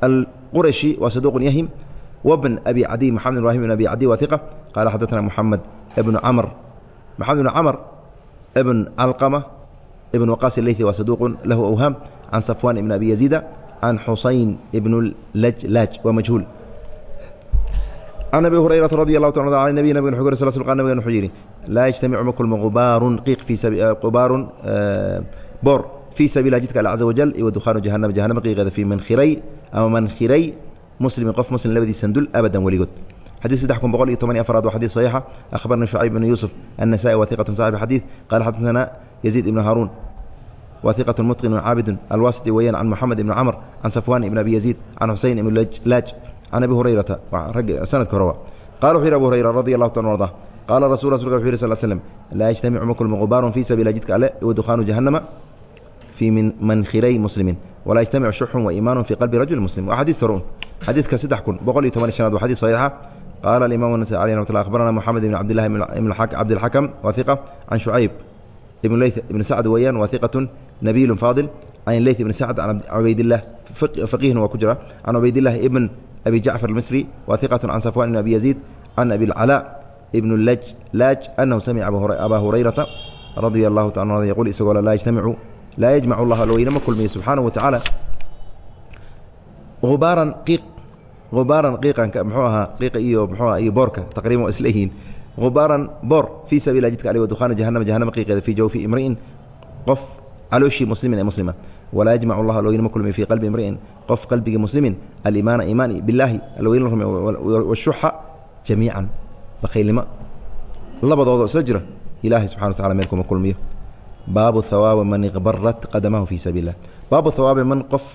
alqurashi waa saduq yahim wbn abi cadiy maxamed ibrahim ibn abi cadiy wa iqa qala xadaثna moxamed ibnu camr maxamed ibnu camr ibn calqama ibn waqas leythi waa saduuq lahu awhaam can safwan ibn abi yaziida can xusayn ibn lajlaaj waa majhuul can abi hurayrata radi allahu ta an nabiy nabgen uu sl sl nabgen wuxuu yidhi laa yajtamicu ma kulmo qubaarun qiiq qubaarun boor fii sabiilah jidka alle caza wajal iyo dukhaanu jahanama jahanama qiiqeeda fii mankhiray ama mankhiray muslimin qof muslim labadiisan dul abadan weligood xadيث سدح كن بqل iyo toban iyo aفرaad wa xadيث صحيixa أخبرني شعيب بن يوسف النسائي wa ثiqة صاحب xadيث qال xadثna يزيد بن هاrون wa ثiqة متقن cاabد الwاسطي weyaan عن محaمد بن cمر عن صفوان بن أبي يزيد عن حuسين بن لاج عن أبي هريرةa sanadka hore qال وxu yhi أبو هريرة رضي الله تعالى أرضاه qاla رsuل رsulka وxu yhi صل سلم laa يجتamicu ma kulmo غباar في saبيل jidka ale وdukخاaن جaهنمa في mankhiray mسلمين وlaa يجتamic شح وإيمان في qaلبi رaجuل مسلم wa xadيث sarun xadiidka saddex kun boqol iyo toban iyo shanaad wa xadيث صحيixa qala الimam النسائي عليه رحمة الله أخبرنا محamed بن عبد الله cabdالحكم wa ثiقة عن شhuعayب بن leyث بن سعد weeyaan wa ثiqة نبيل فاضل عن leyث بن سعد عن عubaydالlah فقيهna waa ku jira عن عubaydالlah بن أبي جعفر المصري wa ثiqة عن صفوان بن أبي يزيد عن أبي العلاء بن لاج أنه سمع أbا هريرةa رضي الله تعالى يقول isagoo laa يجتamicu laa yجمع الlah alweyne ma kulmiyo سubحaanaه وataعالى ubaaran qiiq ubaaran qiiqanka muxuu ahaa qiiqa iyo muxuu aha iyo boorka taqriban waa isla yihiin ubaaran boor fii sabiila jidka ali wa dukhaana jahanama jahanama qiiqeeda fii jawfi imri'in qof calooshii muslimin ee muslima walaa yajmacu allah alweyne ma kulmiyo fii qalbi imri'in qof qalbigii muslimin aliimaana iimaan billaahi alweyne la rumeyo washuxa jamiican bakhaylnimo labadoodo isla jira ilaahay subxana wa tacala meel kuma kulmiyo baabu hawaabi man iqbarat qadamahu fii sabiil lah baabu hawaabi man qof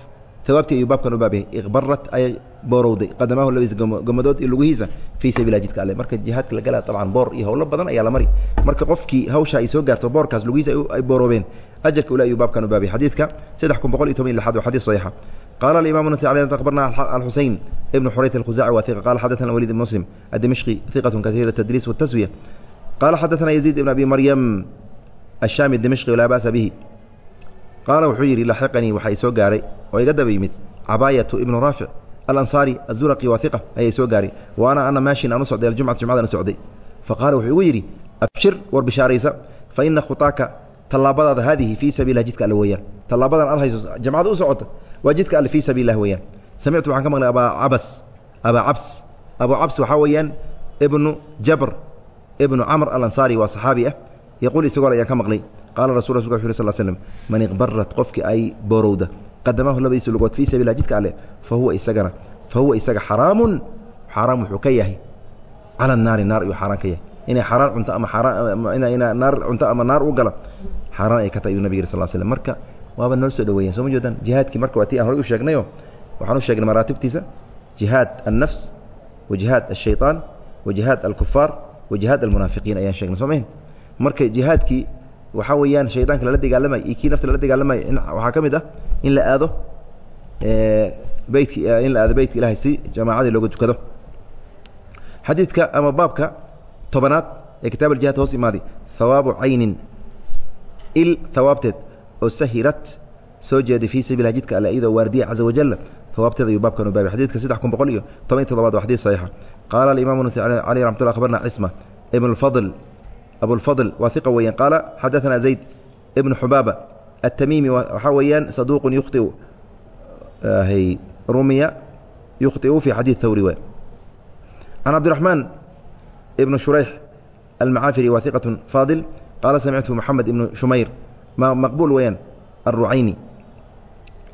awaabtii ayuu baabkan u baabyahay iqbarat ay boorowday qadamaahu labadiisa gomadood iyo lugihiisa fii sabiila jidka alle marka jihaadka la galaa dabcan boor iyo howlo badan ayaa la mari marka qofkii hawsha ay soo gaarto boorkaas lugihiisa ay booroobeen ajarka ule ayuu baabkan u baabyahay xadiidka saddex kun boqol iyo toban iyo lixaad waa xadiis saxiixa qaala alimaam nasi alي akhbarna alxuseyn ibnu xurayt alkhuzaci wa iqa qala xadaثna walid ibn muslim adimishqi iqat kahiira tadriis wataswiya qaala xadaثna yaziid ibn abi maryam الشhaami dimishqi laa ba'sa bihi qaala wuxuu yidhi laxiqanii waxaa isoo gaaray oo iga daba yimid cabaayatu ibnu raafic alansaari azuraqi waa iqa ayaa isoo gaaray. Wa ana maashin aan socday aljumcata jumcadan u socday. Fa wuxuu igu yidhi abshir war bishaaraysa fa ina khutaaka tallaabadaada haadihi fii sabiilah jidka alle weeyaan. Tallaabadan aad hayso jamcada u socota waa jidka alle fii sabiilah weeyaan. Samictu waxaan ka maqlay abaa cabas abaa cabs. Abuu cabs waxaa weeyaan ibnu jabr ibnu camr alansaari waa saxaabi ah. Yaquul isagoo ayaan ka maqlay qaala rasul rasulka wuxu uri sal slm man iqbarat qofkii ay boorowda qadamahu labadiisa lugood fii sabiilah jidka alle fa huwa isagana fa huwa isaga xaraamun xaaraam wuxuu ka yahay cala naari naar ayuu xaaraan ka yahay inay xaaraan cunto ama aaraina naar cunto ama naar u gala xaaraan ay ka tahay ayuu nabig yiri sal slm marka waaba noo soo dhaweeyen soo ma jeedaan jihaadkii marka waa tii aan horay u sheegnayo waxaan u sheegnay maraatibtiisa jihaad annafs wa jihaad ashayطaan wa jihaad alkufaar wa jihaad almunaafiqiin ayaan sheegnay soo mahin marka jihaadkii waxaa weeyaan shaydaanka lala dagaalamay iyo kii nafta lala dagaalamay waxaa ka mid ah in la aado beytki in la aado beytka ilahay si jamaacadii looga tukado. Xadiidka ama baabka tobanaad ee kitaab aljihaad hoos imaaday hawaabu caynin il hawaabteed oo sahirat soo jeeday fii sabiilah jidka alle iyadoo waardiya caza wajal hawaabteeda ayuu baabkan u baabay xadidka saddex kun boqol iyo toban iyo todobaad waa xadiid saxiixa. Qaala alimamu nasi caleyh raxmat llah akhbarna cisma ibn lfadl abulfadl waa iqa weeyaan qaala xadaثana zayd ibn xubaaba التميمي waxaa weeyaan صدوq يخطئ rumiya يخطئ في xadيث thwrي w عن عبدالرحمن بن شhريح المعافري wa ثقة فاضل qال سمعته محمد بن شمyر مqبول weyaan الرuعayني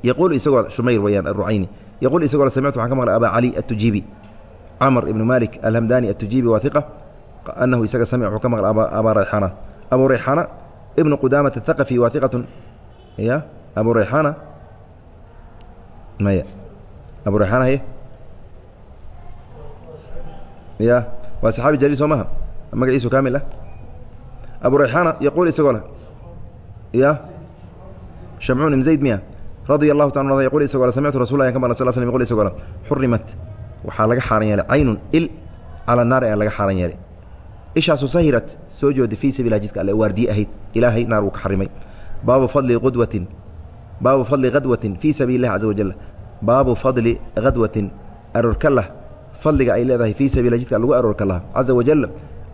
يقول isagoo شمyر weyaan الرuعayني يقول isagoo سمعت وxan ka mقلay أbا علي التuجيبي cمر بن مالك الهمdاني التuجيبي wa ثقة anahu isaga samc wuu ka maql abaa rayxaana abu rayxaana ibnu qudaamat athaqafi waa iqatu ya abu rayxaana maya abu rayxaana haye ya waa saxaabi jaliil soo maha magaciisu kaamil ah abu rayxaana yaquul isagoo leh ya shamcuun ibn zayd miya radia allahu taala yaqul isagoo le samictu rasul llah ka maqla sal slam yqul isagoo le xurimat waxaa laga xaaran yeelay caynun il cala naar ayaa laga xaaran yeelay ishaasu sahirat soo jooda fii sabilah jidka alle waardiye ahayd. Ilaahay naar wuu ka xarimay. Baabu fadli qudwatin baabu fadli khadwatin fii sabiili illahi caza wajal baabu fadli khadwatin aroorka lah fadliga ay leedahay fii sabilah jidka lagu aroorka laha caza wajal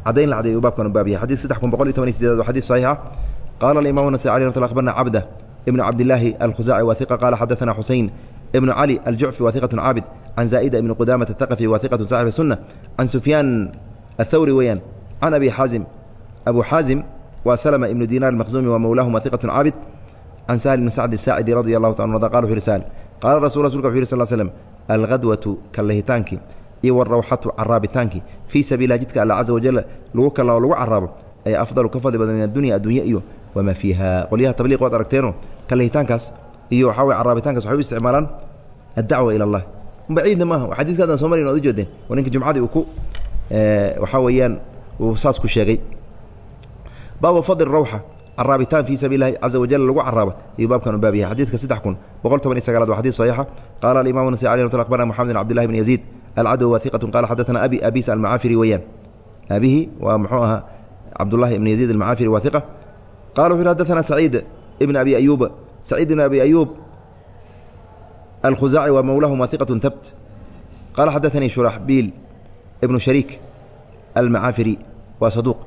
cadayn la caday uu baabkan u baab yahay xadid saddex kun boqol iyo toban iyo sideedaad waa xadid saxiixa ah. qaala alimaam nasai ali rtl akhbarna cabda ibnu cabdillaahi alkhusaaci waa iqa qaala xadaثana xusein ibnu cali aljucfi waa iqatun caabid can zaa'ida ibni qudaamat athaqafi waa iqatun saaxib sunna can sufyaan athawri weeyaan can abi xaazim abu xaazim waa slma ibnu dinar maqzumi wa mowlaahum hiqat caabid can sahl bn sacd saacidi radi allahu ta a qala wuxu yhi sahl qaala rasul rasulka wuxu yhi sl slm alghadwatu kallahitaankii iyo warawxatu caraabitaankii fii sabiilah jidka alla caza wajal lagu kallao lagu caraabo ayaa afdalu ka fadli badan min addunya addunya iyo wamaa fiiha qolyaha tabliiq waad aragteeno kallahitaankaas iyo waxaa wey caraabitaankas waxay u isticmaalaan addacwa ila allah baciidna maaha xadidka adan soo marin od ujeedeen waa ninka jumcadii uu ku waxaa weeyaan uu saas ku sheegay. Baabu fadl rawxa araabitaan fii sabiil lahi caza wajal lagu caraaba ayuu baabkan u baab yahay xadidka saddex kun boqol toban iyo sagaalaad waa xadid saxiixa. Qaala alimaam nasai ali mt akbarna moxamed abdillahi bn yaziid alcadow wahiqatu qala xadaana abi abis almacaafiri weeyaan. Aabihii waa muxuu ahaa cabdullahi ibn yaziid almacaafiri wahiqa qala wuxu xadana saciid ibn abi ayuuba saciid ibn abi ayuub alkhuzaaci wa mowlahum wahiqatu habt qaala xadaanii shuraxbiil ibnu shariik almacaafiri waa saduuq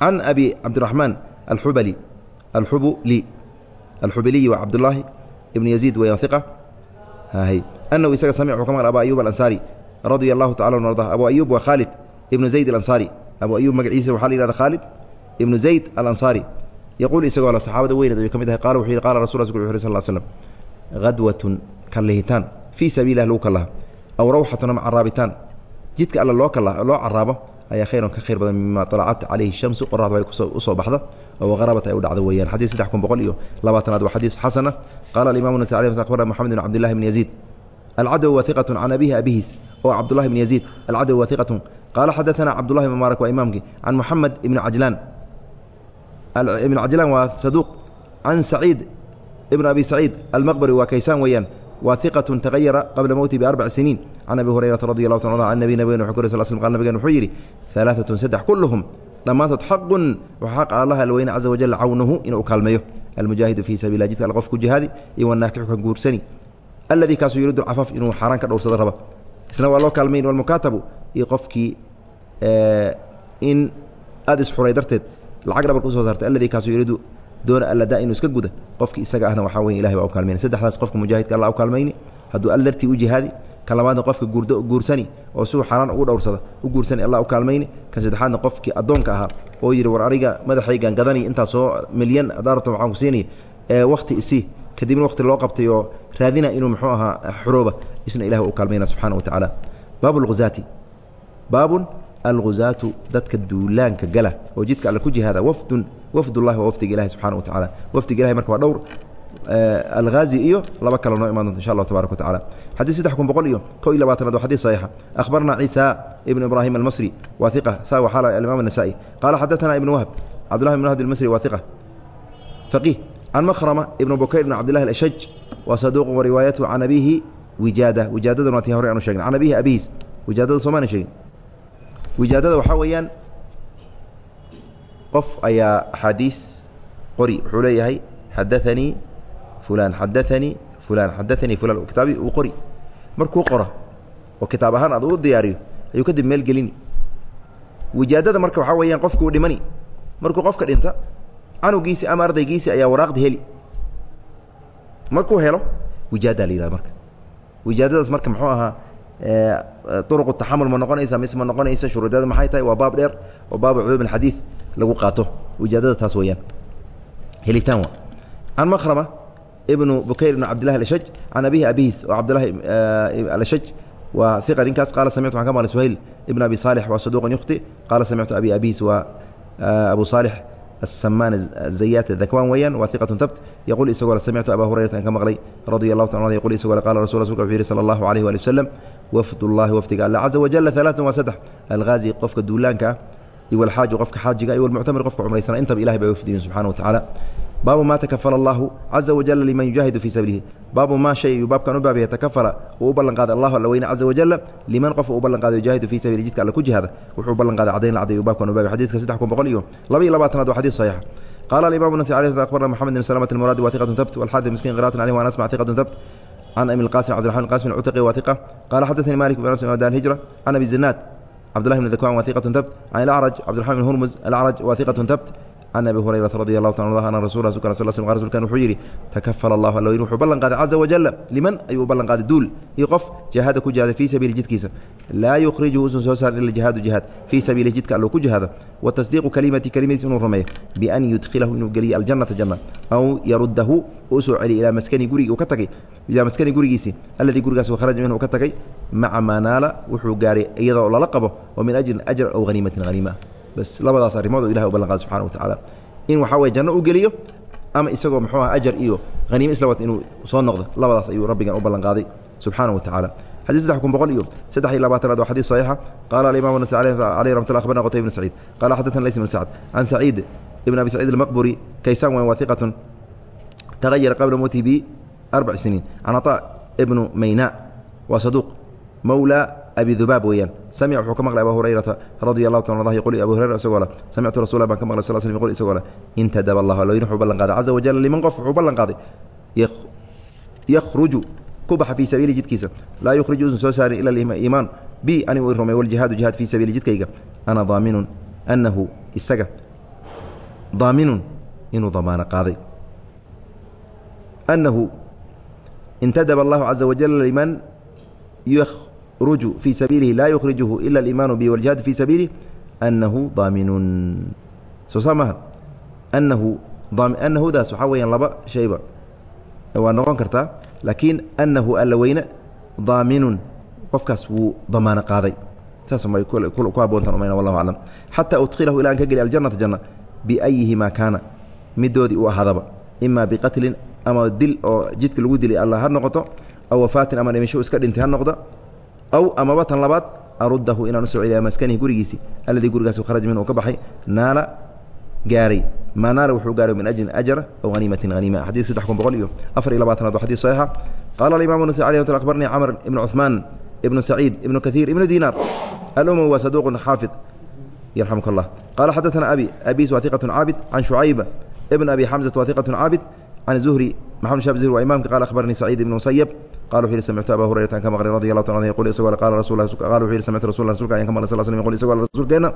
can abi cabdiraxmaan alxubali alxubuli alxubiliyi waa cabdullaahi ibn yaziid weeyaan hiqa hay annahu isaga samic wuxuu ka maqla aba ayub alansaari radia allahu tacala an ardah abu ayub waa khaalid ibnu zayd alansaari abu ayub magaciisa waxaa la yihahda khaalid ibnu zayd alansaari yaquul isagoo le saxaabada weyneed ayuu ka mid ahay qala wuxuu yihi qala rasul yhi sal l slm hadwatun kallihitaan fii sabiililah lagu kallaha aw rawxatun ama caraabitaan. Jidka alle loo kala loo caraabo ayaa khayran ka khayr badan mima alacat calayhi shamsu qoraxdu ay u soo baxda oo waqarabat ay u dhacdo weeyaan. Xadid saddex kun boqol iyo labaatanaad waa xadiis xasana. Qaala alimamu nasa alي abarna moxamed bn cabdillahi bn yaziid alcadow wa hiqatu can abihi abihiis oo cabdullahi bn yaziid alcadow wa hiqatu qaala xadaثana cabdullahi bn mubaarak waa imaamkii can moxamed ibn cajlaan ibn cajlaan waa saduuq. Can saciid ibn abi saciid almaqbari waa kaysaan weeyaan wa hiqaة tagayara qabla mowti biarbac siniin can abi hurayrata radi allahu ta an nabi nabgen wxu kor sl sl qal nabgen wuxuu yidhi alaaثatun saddex kulluhum dhammaantood xaqun waxa xaq allah alweyne caza wajal cawnuhu inuu kaalmeeyo. Almujaahidu fii sabilah jidka al qofku jihaadi iyo wanaakixu ka guursani. Alladii kaasuu yuriidu cafaaf inuu xaaraan ka dhowrsado raba. Isna waa loo kaalmayn walmukaatabu iyo qofkii in aad isxuray darteed lacag dhabarka u soo saartay. Alladii kaasuu yuriidu doona alladaa inuu iska guda qofki isaga ahna waxaa weye ilahay baa u kaalmayna saddexdaas qofka mujaahidka alla u kaalmayni hadduu dartii u jihaadi kan labaadna qofka guurdo guursani oo siuu xaaraan ugu dhowrsada u guursani allah u kaalmayni kan saddexaadna qofkii addoonka ahaa oo yidhi war aniga madaxaygan gadani intaas soo milyan daarta waxaan ku siinaya ee wakhti isii kadibna wakhti loo qabtay oo raadina inuu muxuu ahaa xorooba isna ilah u kaalmayna subxaana wa tacaala baabu lghuzaati baabun alhuzaatu dadka duulaanka gala oo jidka alle ku jihaada wafdun wafdullahi waa wafdiga ilahi subxana wa tacala wafdiga ilahi marka waa dhowr eh, alhaazi iyo laba kale noo iman donto insha allah tabarak watacala xadiis saddex kun boqol iyo ko iyo labaatanaad wa xadiis saxiixa. Akhbarna ciisa ibn ibraahim almasri waa iqa saa waxaa la alimaam anasaa'i qaala xadaثana ibn wahb cabdullahi ibn wahb almasri waa iqa faqiih can makhrama ibn bukayr ibn cabdillahi alashaj wa saduuqun wariwaayatu can abihi wijaada. Wijaadaduna waa tii hore aanu sheegnay. Can abihi abihiis. Wijaadada somaana sheegin wijaadada waxaa weeyaan qof ayaa axaadiis qori wuxuu leeyahay xadaanii fulan xadaanii fulan xadaanii fulan kitaabi uu qori. Markuu qora oo kitaab ahaan aad u diyaariyo ayuu kadib meel gelini wijaadada marka waxaa weeyaan qofkuu dhimani. Markuu qofka dhinta canugiisi ama ardaygiisi ayaa waraaqda heli. Markuu helo wijaadaa la yihahda marka. Wijaadadaas marka muxuu ahaa Eh, uruqu taxamul ma noqonaysa mis ma noqonaysa shuruudada maxay tahay? Waa baab dheer oo baabu cumuum alxadiid lagu qaato. Ujaadada taas weeyaan. Helitaan waa can makrama ibnu bukayr ibnu cabdillahi alashaj can abihi abihiis oo cabdillahi eh, alashaj waa iqa ninkaas qaala samictu waxaan ka maqlay suhayl ibn abi saalix waa saduuqan yukhti qaala samictu abi abihiis waa eh, abu saalix asamaan zayaat dakwaan weeyaan waa iqatun tabt yaquul isagoo le samictu abaa hurayrata aan ka maqlay radia allahu ta anu yqul isagoo le qala rasul rasulka wuxuu yihi sala allahu alayh waali wasalam يقول إسقال سمعت أبا هريرة أن كمغلي رضي الله تعالى عنه يقول إسقال قال رسول الله صلى الله عليه وآله وسلم وفد الله وفد الله عز وجل ثلاثة وسدح الغازي قفك الدولانك إيو الحاج قفك حاجك إيو المعتمر قفك عمري سنة انت بإله بوفدين سبحانه وتعالى باب ما تكفل الله عز وجل لمن يجاهد في سبيله باب ما شيء باب كان باب يتكفل وبلن قاد الله لوين عز وجل لمن قف وبلن قاد يجاهد في سبيله جدك على كجهاد وحو بلن قاد عدين العدي وباب كان باب حديث كسدحكم بقوليهم لبي لباتنا دو حديث صحيح قال الإمام النسائي عليه أخبرنا محمد بن سلامة المراد وثقة ثبت والحادث مسكين قراءة عليه وأنا أسمع ثقة ثبت عن أمي القاسم عبد الرحمن القاسم العتقي وثقة قال حدثني مالك بن أنس ودار الهجرة عن أبي الزناد عبد الله بن ذكوان وثيقة ثبت عن الأعرج عبد can abi hurayrata radi allahu ta ana rasulah sl rsulkan wuxuu yidhi takafala allah alla weyn wuxuu ballan qaaday caza wajalla liman ayuu u ballan qaaday duul iyo qof jihada ku jihaada fii sabiili jidkiisa laa yukhrijuhu usan soo saarin ila jihaadu jihaad fii sabiili jidka alluu ku jihaado wa tasdiiqu kalimati kelimadiis inuu rumeeyo bian yudkhilahu inuu geliyo aljannata janna aw yaruddahu u soo celiyo ilaa maskani gurigii uu ka tagay ilaa maskani gurigiisii alladii gurigaas kharaja minhu ka tagay maca maanaala wuxuu gaaray iyadoo lala qabo oo min ajrin ajr ow haniimatin haniima ah bas labadaas arrimood oo ilahay u ballan qaada subxana wa tacaala in waxaa weye janno u geliyo ama isagoo muxuu aha ajar iyo haniimo isla wata inuu soo noqdo labadaas ayuu rabbigan u ballan qaaday subxaana wa tacaala xadيث saddex kun boqol iyo saddex iyo labaatanaad waa xadيث صaxiixa qaala alimam النasي alيh رamat lla aخbarna qtayb بn سacيid qala xadaثna lays بn sacd can saciid ibn abi saciid الmaqburi kaysan wen waثiqaة tagayara qabla mowtihi biarbac siniin can caطاء ibnu mayna waa saduuq mawlى abi dubaab weeyaan. Samic wuxuu ka maqlay abu hurayrata radia allahu ta yqul abu hurayra isagoo leh samictu rasulah baan ka maqlay sal slm yqul isagoo leh intadaba allah alloyin wuxuu ballan qaaday. Caza wajal liman qof wuxuu ballan qaaday. Yakhruju ku baxa fii sabiili jidkiisa. Laa yukhriju usan soo saarin ila iimaan. Bi anigu i rumey waljihaadu jihaad fii sabiili jidkayga. Ana daaminun annahu isaga daaminun inuu damaano qaaday. Annahu intadaba allahu caza wajal liman ruju fii sabiilihi laa yukhrijuhu ila aliimaanu bi waljihaadu fii sabiilih annahu daaminun soo saa maaha annahu annahudaas waxaa weyaan laba shayba. Waa noqon kartaa laakiin annahu alla weyne daaminun qofkaas wuu damaano qaaday. Saas may ku an ka geli aljannata janna biayihimaa kaana midoodii uu ahaadaba. Ima biqatlin ama dil oo jidka lagu dilay alla ha noqoto aw wafaatin ama dhimisho iska dhintay ha noqdo aw amaba tan labaad arudahu inaan u soo celiya maskanihi gurigiisi alladii gurigaas kharaja minhu ka baxay naala gaaray maa naala wuxuu gaaray min ajrin ajra aw haniimatin haniima xadiid saddex kun boqol iyo afar iyo labaatanaad waa xadiid saxiixa qaala alimaam nasa alay watl akhbarnii camr ibnu cuثmaan ibnu saciid ibnu kahiir ibnu diinaar alumwi waa saduuqun xaafid yarxamka allah qaala xadaana abi abiis waa iqatu caabid can shucayba ibn abi xamsata waa iqatu caabid can zuhri maxamed shab zuhri waa imamka qala akhbarnii saciid ibnu musayab qala wuxu yihi samictu aba hurayrata an ka maqlay radi allahu ta an yqul isagoo qala rasul qala wuxu yihi samictu rasul rasulka ayan ka maqlay sal slm yqul isagoo rasuulkeenna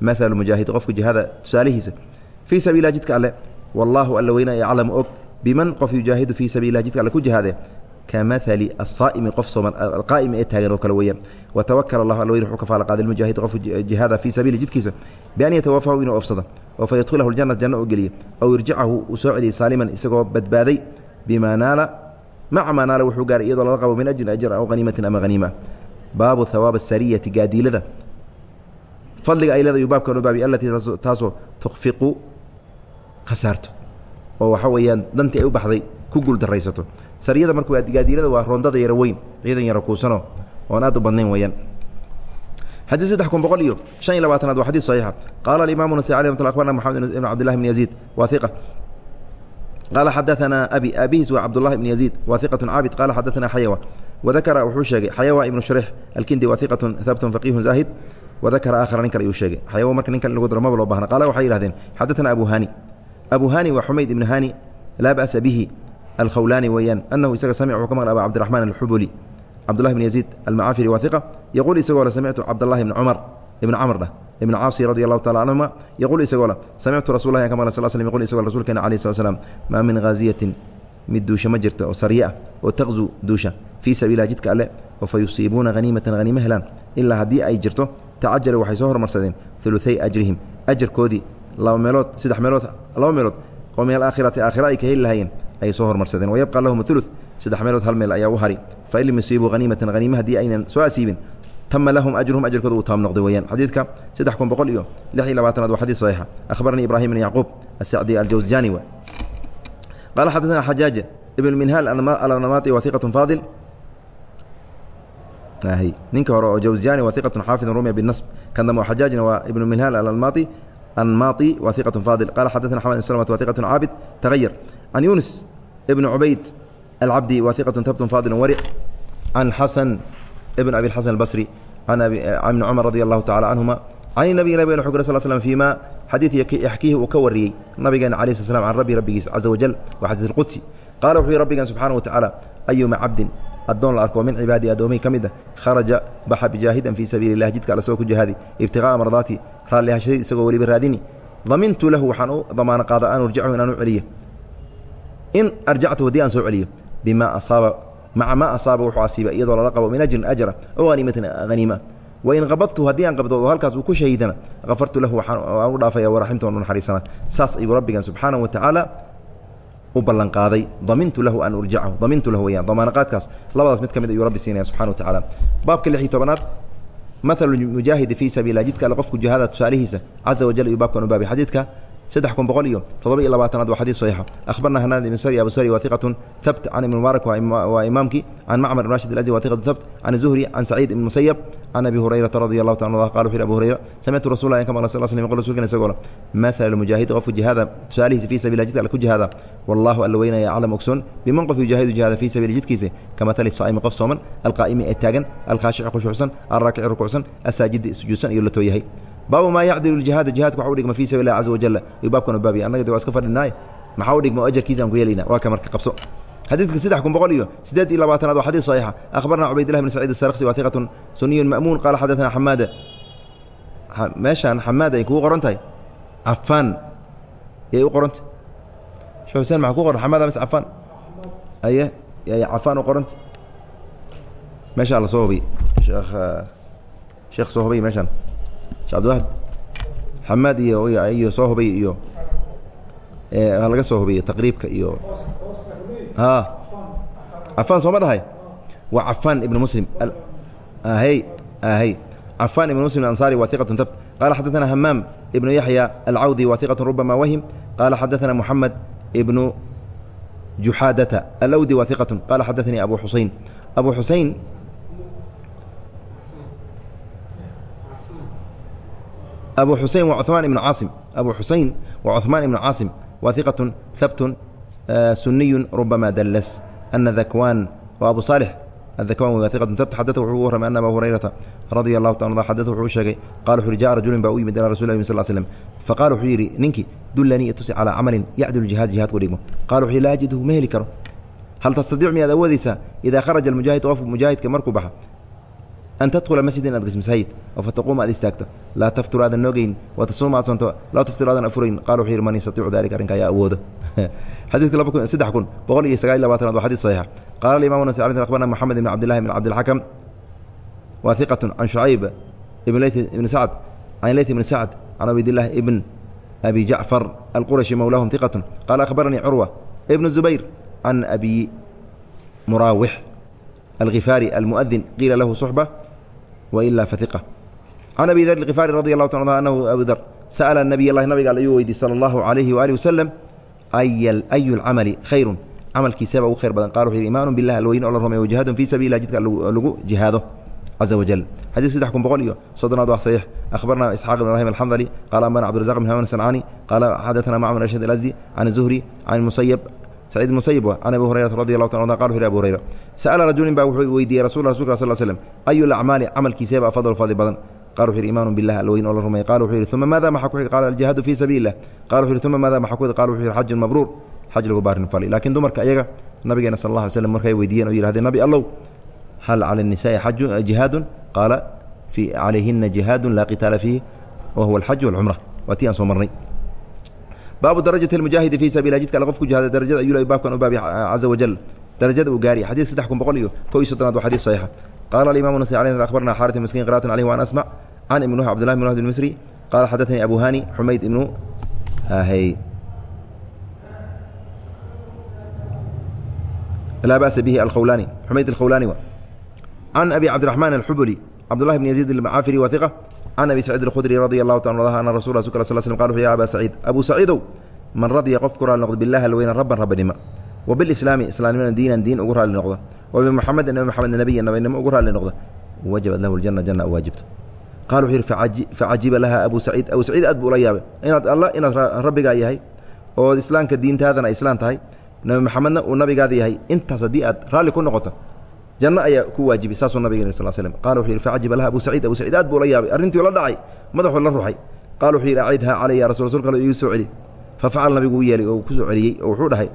mathalu mujaahid qofka jihaada tusaalihiisa fii sabiilah jidka alle wallaahu alla weyna yaclamu og biman qof yujaahidu fii sabiili lah jidka alle ku jihaade kamahali asaa'imi qof sooman alqaa'imi ee taagan oo kale weeyaan watawakal allahu alla weyn wuxuu ka faala qaaday lmujaahid qof jihaada fii sabiili jidkiisa bian yatawafahu inuu ofsado oo fa yadkhilahu ljana janna u geliyo aw irjicahu uu soo celiyay saaliman isagoo badbaaday bimaa naala maca maa naala wuxuu gaaray iyadoo lala qabo min ajrin ajr aw haniimatin ama haniima baabu hawaab asariyati gaadiilada fadliga ay leedayu baabkan u baabiy allatii taasoo tukfiqu khasaarto oo waxa weeyaan dantii ay u baxday ku guuldaraysato sariyada markuu gaadiilada waa roondada yaro weyn ciidan yaro kuusano oon aad u badnayn weeyaan xadيث سدح كن بqل iyo شhan iyo labaatanaad wa xadيث صحيixa qala الimaم نسي عليه رحمة أخبرna محمد بن عبد الله بن يزيد wa ثiقة qala xadaثna أbي abihiis wa cبداللahi بن يزيد wa ثiqة cاabد qala xadaثna xayوة وذakra wuxuu sheegay xayوة iبن شhrيح الkindi wa ثiqة habt فقيه زاهد وذakra آkhر nin kale ayuu sheegay xayوة marka nin kale in lagu daro maba loo bahna qala waxay yihahdeen xadaثna أbu hani abu hani waa xumayd ibn hani laa ba'sa bihi alkhawlaani weeyaan anahu isaga samic wuxuu ka maqlay aba cabdiraxmaan alxubuli cabdullahi bn yaziid almacafiri waa yaquul isagoo le samictu cabdallahi bn cumar ibn camr ibn caasi radi allahu taala canhuma yaquul isagoo le samictu rasulah an ka maqlay sl sl yqul isagoo rsulkeena alah slat slam maa min haaziyatin mid duusha ma jirta oo sarye ah oo taqzu duusha fii sabiilah jidka alle oo haniimatan haniimo helaan ilaa haddii ay jirto tacajala waxay soo hormarsadeen uluay ajrihim ajarkoodii laba meelood saddex meelood laba meelood oo min alaakhirati aakhira ay ka heli lahayeen ayay soo hormarsadeen. Wayabqa lahum uluث saddex meelood hal meel ayaa u hari. Fain lam yusiibuu haniimatan haniima haddii aynan soo asiibin tama lahum ajruhum ajarkooda uu taam noqday weyaan xadiidka saddex kun boqol iyo lix iyo labaatanaad waa xadiid saxiixa. Akhbaranii ibrahim bn yacquub asacdi aljawsjani wa. Qaala xadaثna xajaaj ibn minhaal alanamaati wa hiqat faadil. Ninka hore oo jawsjani wa hiqat xaafid rumya binasb kan dambe xajaajna waa ibnu minhaal alanmaati anmaati wa hiqat faadil qala xadaثna xamad slmt wa hiqat caabid tagayar can yunis ibn cubayd الcبدي wa ثiqة tbt fاضل wrc عن xسن بن أbي الxسن البصري عن بن cمر رضي الله taعالى عنهuma عن النبي nabg وxu sل sلم فيma xadيiث yaxkiihi uu ka wariyey nabigeena عليه sل sلم عن rabbi rabbigiis caزa وaجل wa xadيث الqudسي qala wuxuu yihi rabbigan subحaنه وataعالى أyuma cabdin adoon la arko min cibaadii addoomihi ka mid a kharaja baxa bijaahidan fii sabiili الlah jidka al isagoo ku jihaadi ibtiغاءa mardaati raalli hashadii isagoo weliba raadini damintu lahu waxaan u damaano qaada an urjichu inaan u celiyo. In arjactu haddii aan soo celiyo bima asaaba maca maa asaaba wuxuu asiiba iyadoo lala qabo min ajrin ajra ow haniimatin haniima wain qabadtu haddii aan qabdoodo halkaas uu ku shahiidana kafartu lahu waxaan u dhaafaya waraximtu aan u naxariisana saas ayuu rabbigan subxaanahu wa tacaala u ballanqaaday damintu lahu an urjacahu damintu lahu weyaan damaanaqaadkaas labadaas mid ka mid ayuu rabbi siinaya subxana wa tacaala. Baabka lix iyo tobanaad mathalu mujaahidi fii sabiilah jidka alle qofku jihaada tusaalihiisa caza wajal ayuu baabkan u baabay xadiidka saddex kun boqol iyo toddoba iyo labaatanaad waa xadiid saxiixa. Akhbarna hanad ibn sari abu sari wa hiqatun habt can ibn mubaarak waa imaamkii can macmar ibn rashid alazi wa hiqatu habt can zuhri can saciid ibn musayab can abi hurayrata radi allahu taala anhu qala wuxu yhi abu hurayra samictu rasul lah ka maqla sal slam qol rasulkan isagoo le mathalu mujaahidi qofku jihaada tusaalihiisa fii sabilah jidka alle ku jihaada wallahu alla weynaya aclam ogsoon biman qof yujaahidu jihaada fii sabiili jidkiisa kamatali saa'imi qof sooman alqaa'imi ee taagan alkhaashici khushuucsan alraakici rukuucsan asaajidi sujuudsan iyo la tooyahay baabu maa yacdilu jihaada jihaadka waxa u dhigma fii sabil lah caza wajal baabkan u baabiyay annaga de waa iska fadhinaaye maxaa u dhigma oo ajarkiisa aan ku yeelayna waa ka marka qabso. Xadiidka saddex kun boqol iyo siddeed iyo labaatanaad waa xadiid saxiixa. Akhbarna cubaydillahi bn saciid asarksi waa hiqatun suniyun ma'muun qaala xadaثana xamaada meeshaan xamaad ay kugu qoran tahay cafaan yay u qorantah shekh xuseen maxaa ku qoran? Xamaada mise cafaan aye yay cafaan u qoranta? Meeshaa la soo hubay sheekh sheekh soo hubay meeshaan sheh abdiwahab xamaad iyo iyo soo hubay iyo laga soo hubiyo taqriibka iyo a cafaan sooma dhahay waa cafaan ibn muslim hy hy cafaan ibn muslim ansari wa iqat tabt qala xadaثana hamaam ibnu yaxya alcawdi wa iqat rubama wahim qala xadaثana moxamed ibnu juxaadata alawdi wa iqat qala xadaثanii abu xusein abu xusein abu xusein waa cumaan ibnu caasim abu xusein waa cumaan ibnu caasim waa iqatun habtun uh, suniyun rubama dallas. Ana dakwaan waa abu saalix adakwan waa iqatun habt xadata wuxuu warramay ana abaa hurayrata radia allahu taala xadata wuxuu sheegay qala wuxu yidhi ja'a rajulin baa u yimid ilaa rasul llahi sal slam faqala wuxuu yidhi ninkii dullanii itusi calaa camalin yacdulu jihaad jihaadku dhigmo. Qala wuxu yidhi laa ajiduhu ma heli karo. Hal tastadiic miyaad awoodaysaa? Idaa kharaja almujaahid qofku mujaahidka markuu baxa an tadkhula masjid inaad gas masaajid oo fataquuma aad istaagto laa taftur aadan noogeyn watasuuma aad soonto laa tuftir aadan afurayn qala wuxuu yidhi man yastatiicu dalika arrinka ayaa awoodo xadiidka laba kun saddex kun boqol iyo sagaal iyo labaatanaad waa xadis saxiixa qaala alimam nas akhbarna moxamed ibn cabdillahi bn cabdilxakam wa hiqatun can shucayb ibn leyt ibn sacd can leyt ibn sacd can cubaydillaah ibn abi jacfar alqurashi mowlaahum hiqatun qaala akhbaranii curwa ibn zubayr can abi muraawix alghifaari almuadin qiila lahu suxba wailaa fahiqa can abi dar alghifaari radi allahu ta anahu abu dar sa'ala nabiy allahi nabiga ayuu weydiy sala allahu calayhi waaalih wasalam ayu lcamali khayrun camalkiisaba ugu khayr badan. Qala wuxu yidhi imaanu bilah alweyne oo la rumeeyo jihaadun fii sabiilah jidka lagu jihaado caza wajal xadiid saddex kun boqol iyo soddonaad waa saxiix. Akhbarna isxaaq ibn ibrahim alxandali qala ambana cabdirazaq bn haman sancaani qaala xadaثana macmar ashad alasdi can zuhri can musayab saciid musayib can abi hurayraa radi allahu ta qa wuxu hi abu hurayra sa'ala rajulin baa wuxuu weydiiyey rasul rasulka sal slm ayu lacmaali camalkiiseeba afadl fadli badan qal wuxu hi imaanu bilah alweyn oo la rumey qal wuxuu yidhi uma maada maxa ku xig qala aljihaadu fii sabiili lah qal wuxu hi uma maada maxa ku xig qal wuxu yihi xajun mabruur xaj lagu baarin fali laakiin dumarka iyaga nabigeena sal allah alay slam markay weydiiyeen oo yihahdeen nabi allow hal cala الnisaai xaju jihaadun qaala calayhina jihaadun laa qitaala fiihi wa huwa alxaj walcumra waa tii aan soo marnay baabu darajati اlmujaahidi fii sabilah jidka alle qof ku jihaada darajada ayuu baabkan u baabi caza wajal darajada uu gaari xadid saddex kun boqol iyo ko iyo soddonaad waa xadis saxiixa qaala alimamu nasai alay akhbarna xaarit miskiin qira'atan alayh waan asmac can ibn wahb abdullah ibn wahb misri qaala xadaثanii abu hani xumayd ibnu hahey laa ba'sa bihi alkhawlani xumayd alkhawlani wa can abi cabdiraxmaan alxubuli cabdullahi bn yaziid almacaafiri wa hiqa can abi saciid alkhudri radi allahu ta ana rasul rasulka sal slm qal wuxu ya aba saciid abu saciidow man radiya qof ku raali noqdo billahi alweyna rabban rabbanimo wa bilislaami islaamnimana diinan diin ugu raali noqda wa bimuxamedin nabi moxamed nabiya nabinimo ugu raali noqda wajabat lahu ljana janna u waajibto qala wuxuu yidhi facajiba laha abu saciid abu saciid aad buu ula yaabay inaad alla inaad rabbigaa yahay oo islaamka diintaadana ay islaan tahay nabi maxamedna uu nabigaada yahay intaas haddii aad raalli ku noqoto janno ayaa ku waajibay saasuu nabig sal slm qala wuxu yidhi facajiba laha abu saciid. Abu saciid aad buu la yaabay. Arrintii la dhacay madaxuu la ruxay qala wuxuu yidhi acidhaa calay ya rasul rasulka alle igu soo celi. Fafacala nabigu u yeelay oo ku soo celiyey oo wuxuu dhahay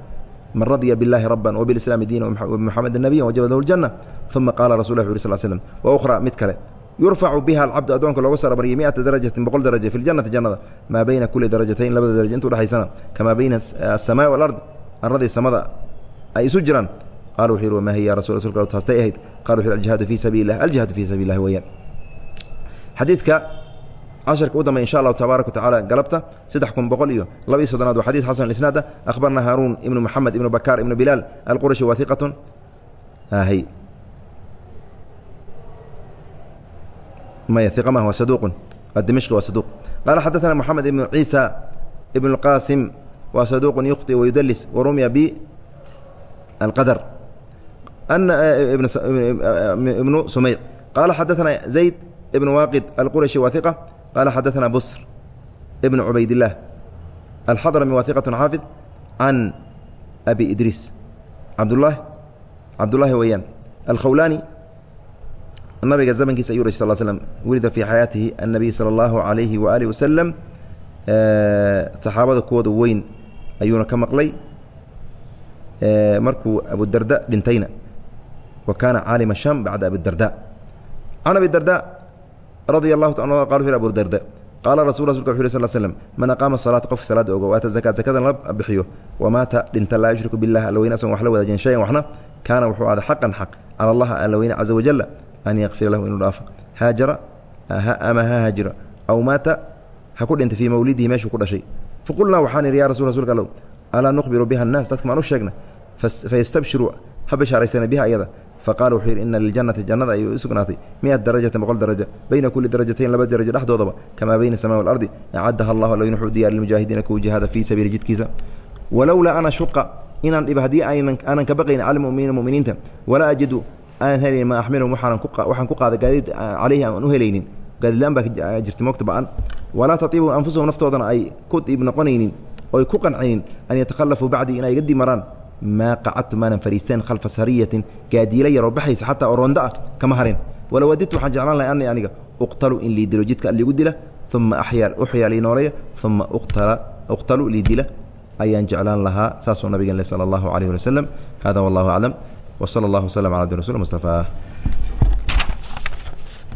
man radya biاllahi rabban wbilislaami diina wbimuxamedi nabiya wajaba lahu ljanna uma qaala rasul lah uri sl slm wa ukhra mid kale. Yurfacu biha alcabdu addoonka looga saramariyay miata darajatin boqol daraja fi ljannati jannada. Maa bayna kuli darajatayn labada daraja intu udhexaysana kamaa bayna aلsamaai walard arradii samada ay isu jiraan qala wuxuu yidhi wamaa hiya ya rasul rasulka taastay ahayd qala wuxu yhi aljihaadu fii sabiili lah aljihaadu fii sabiili lah weeyaan xadiidka casharka u dambey insha allahu tabaaraka watacaala galabta saddex kun boqol iyo laba iyo soddonaad waa xadis xasan isnaada akhbarna haaruun ibnu moxamed ibnu bakaar ibnu bilaal alqurashi wa hiqatun hy maya iqa mah waa saduuqun adimishqi waa saduuq qaala xadaثana moxamed ibnu ciisa ibn اlqaasim waa saduuqun yukhطi wayudalis warumiya bi alqadar ibnu sumeyc qaala xadaثana zayd ibn waaqid alqurashi wa hiqa qaala xadaثana busr ibn cubaydillaah alxadrami wa hiqat xaafid can abi idriis cabdulahi cabdullaahi weeyaan alkhawlaani nabiga zamankiisa ayuu dhashay sal slm welida fii xayaatihi annabiy sala allahu calayhi waaalih wasalam saxaabada kuwooda weyn ayuuna ka maqlay markuu abudarda dhintayna wa kaana caalima sham bacda abidarda can abi darda radia allahu ta qal wuxu abu darda. Qaala rasul rasulka wuxu sl slm man aqaama salaata qofka salaada ogo waata zakaat zakadan la bixiyo wamaata dhinta laa yushriku bilah allaweyne asagon wax la wadaajin shayan waxna kaana wuxuu ahda xaqan xaq cala allah allaweyne caza wajala an yakfira lahu inuu dhaafo. Haajara ama ha haajira aw maata ha ku dhintay fii mawlidihi meeshuu ku dhashay. Faqulnaa waxaan idhi ya rasul rasulka allow alaa nukhbiru biha annaas dadka maan u sheegna fayastabshiruu ha bashaaraysana biha ayada faqala wuxuu yidhi ina liljannati jannada ayuu u sugnaatay miat boqol daraja bayna kuli darajatayn laba darajo dhexdoodaba kamaa bayna asamaa walardi acaddaha allahu alloyn wuxuu diyaari lilmujaahidiina kuwa jihaada fii sabiili jidkiisa walowlaa ana shuqa inaan dhiba haddii aanan ka baqayn cala muminiina muminiinta walaa ajidu aanan helayn ma axmilhum waxaan ku qaada gaadiid calayhi aan u helaynin gaadiidlaan baa jirta moogta ba'an walaa tatiibu anfusahum naftoodana ay ku diib noqonaynin oy ku qancaynin an yatakhalafuu bacdii inay iga dimaraan maa qacadtu maanan fariisteen khalfa sariyatin gaadiilo yaroo baxaysa xataa oo ah kama harin walow wadidtu waxaan jeclaan lahay ani aniga uqtalu in lii dilo jidka alliigu dila uma uxyaa lii nooleeya uma uqtalu lii dila ayaan jeclaan lahaa saasuu nabigan le sala allahu calayh wali waslem hada wallahu aclam w sala allahu waslm ala abdi rasul mustafa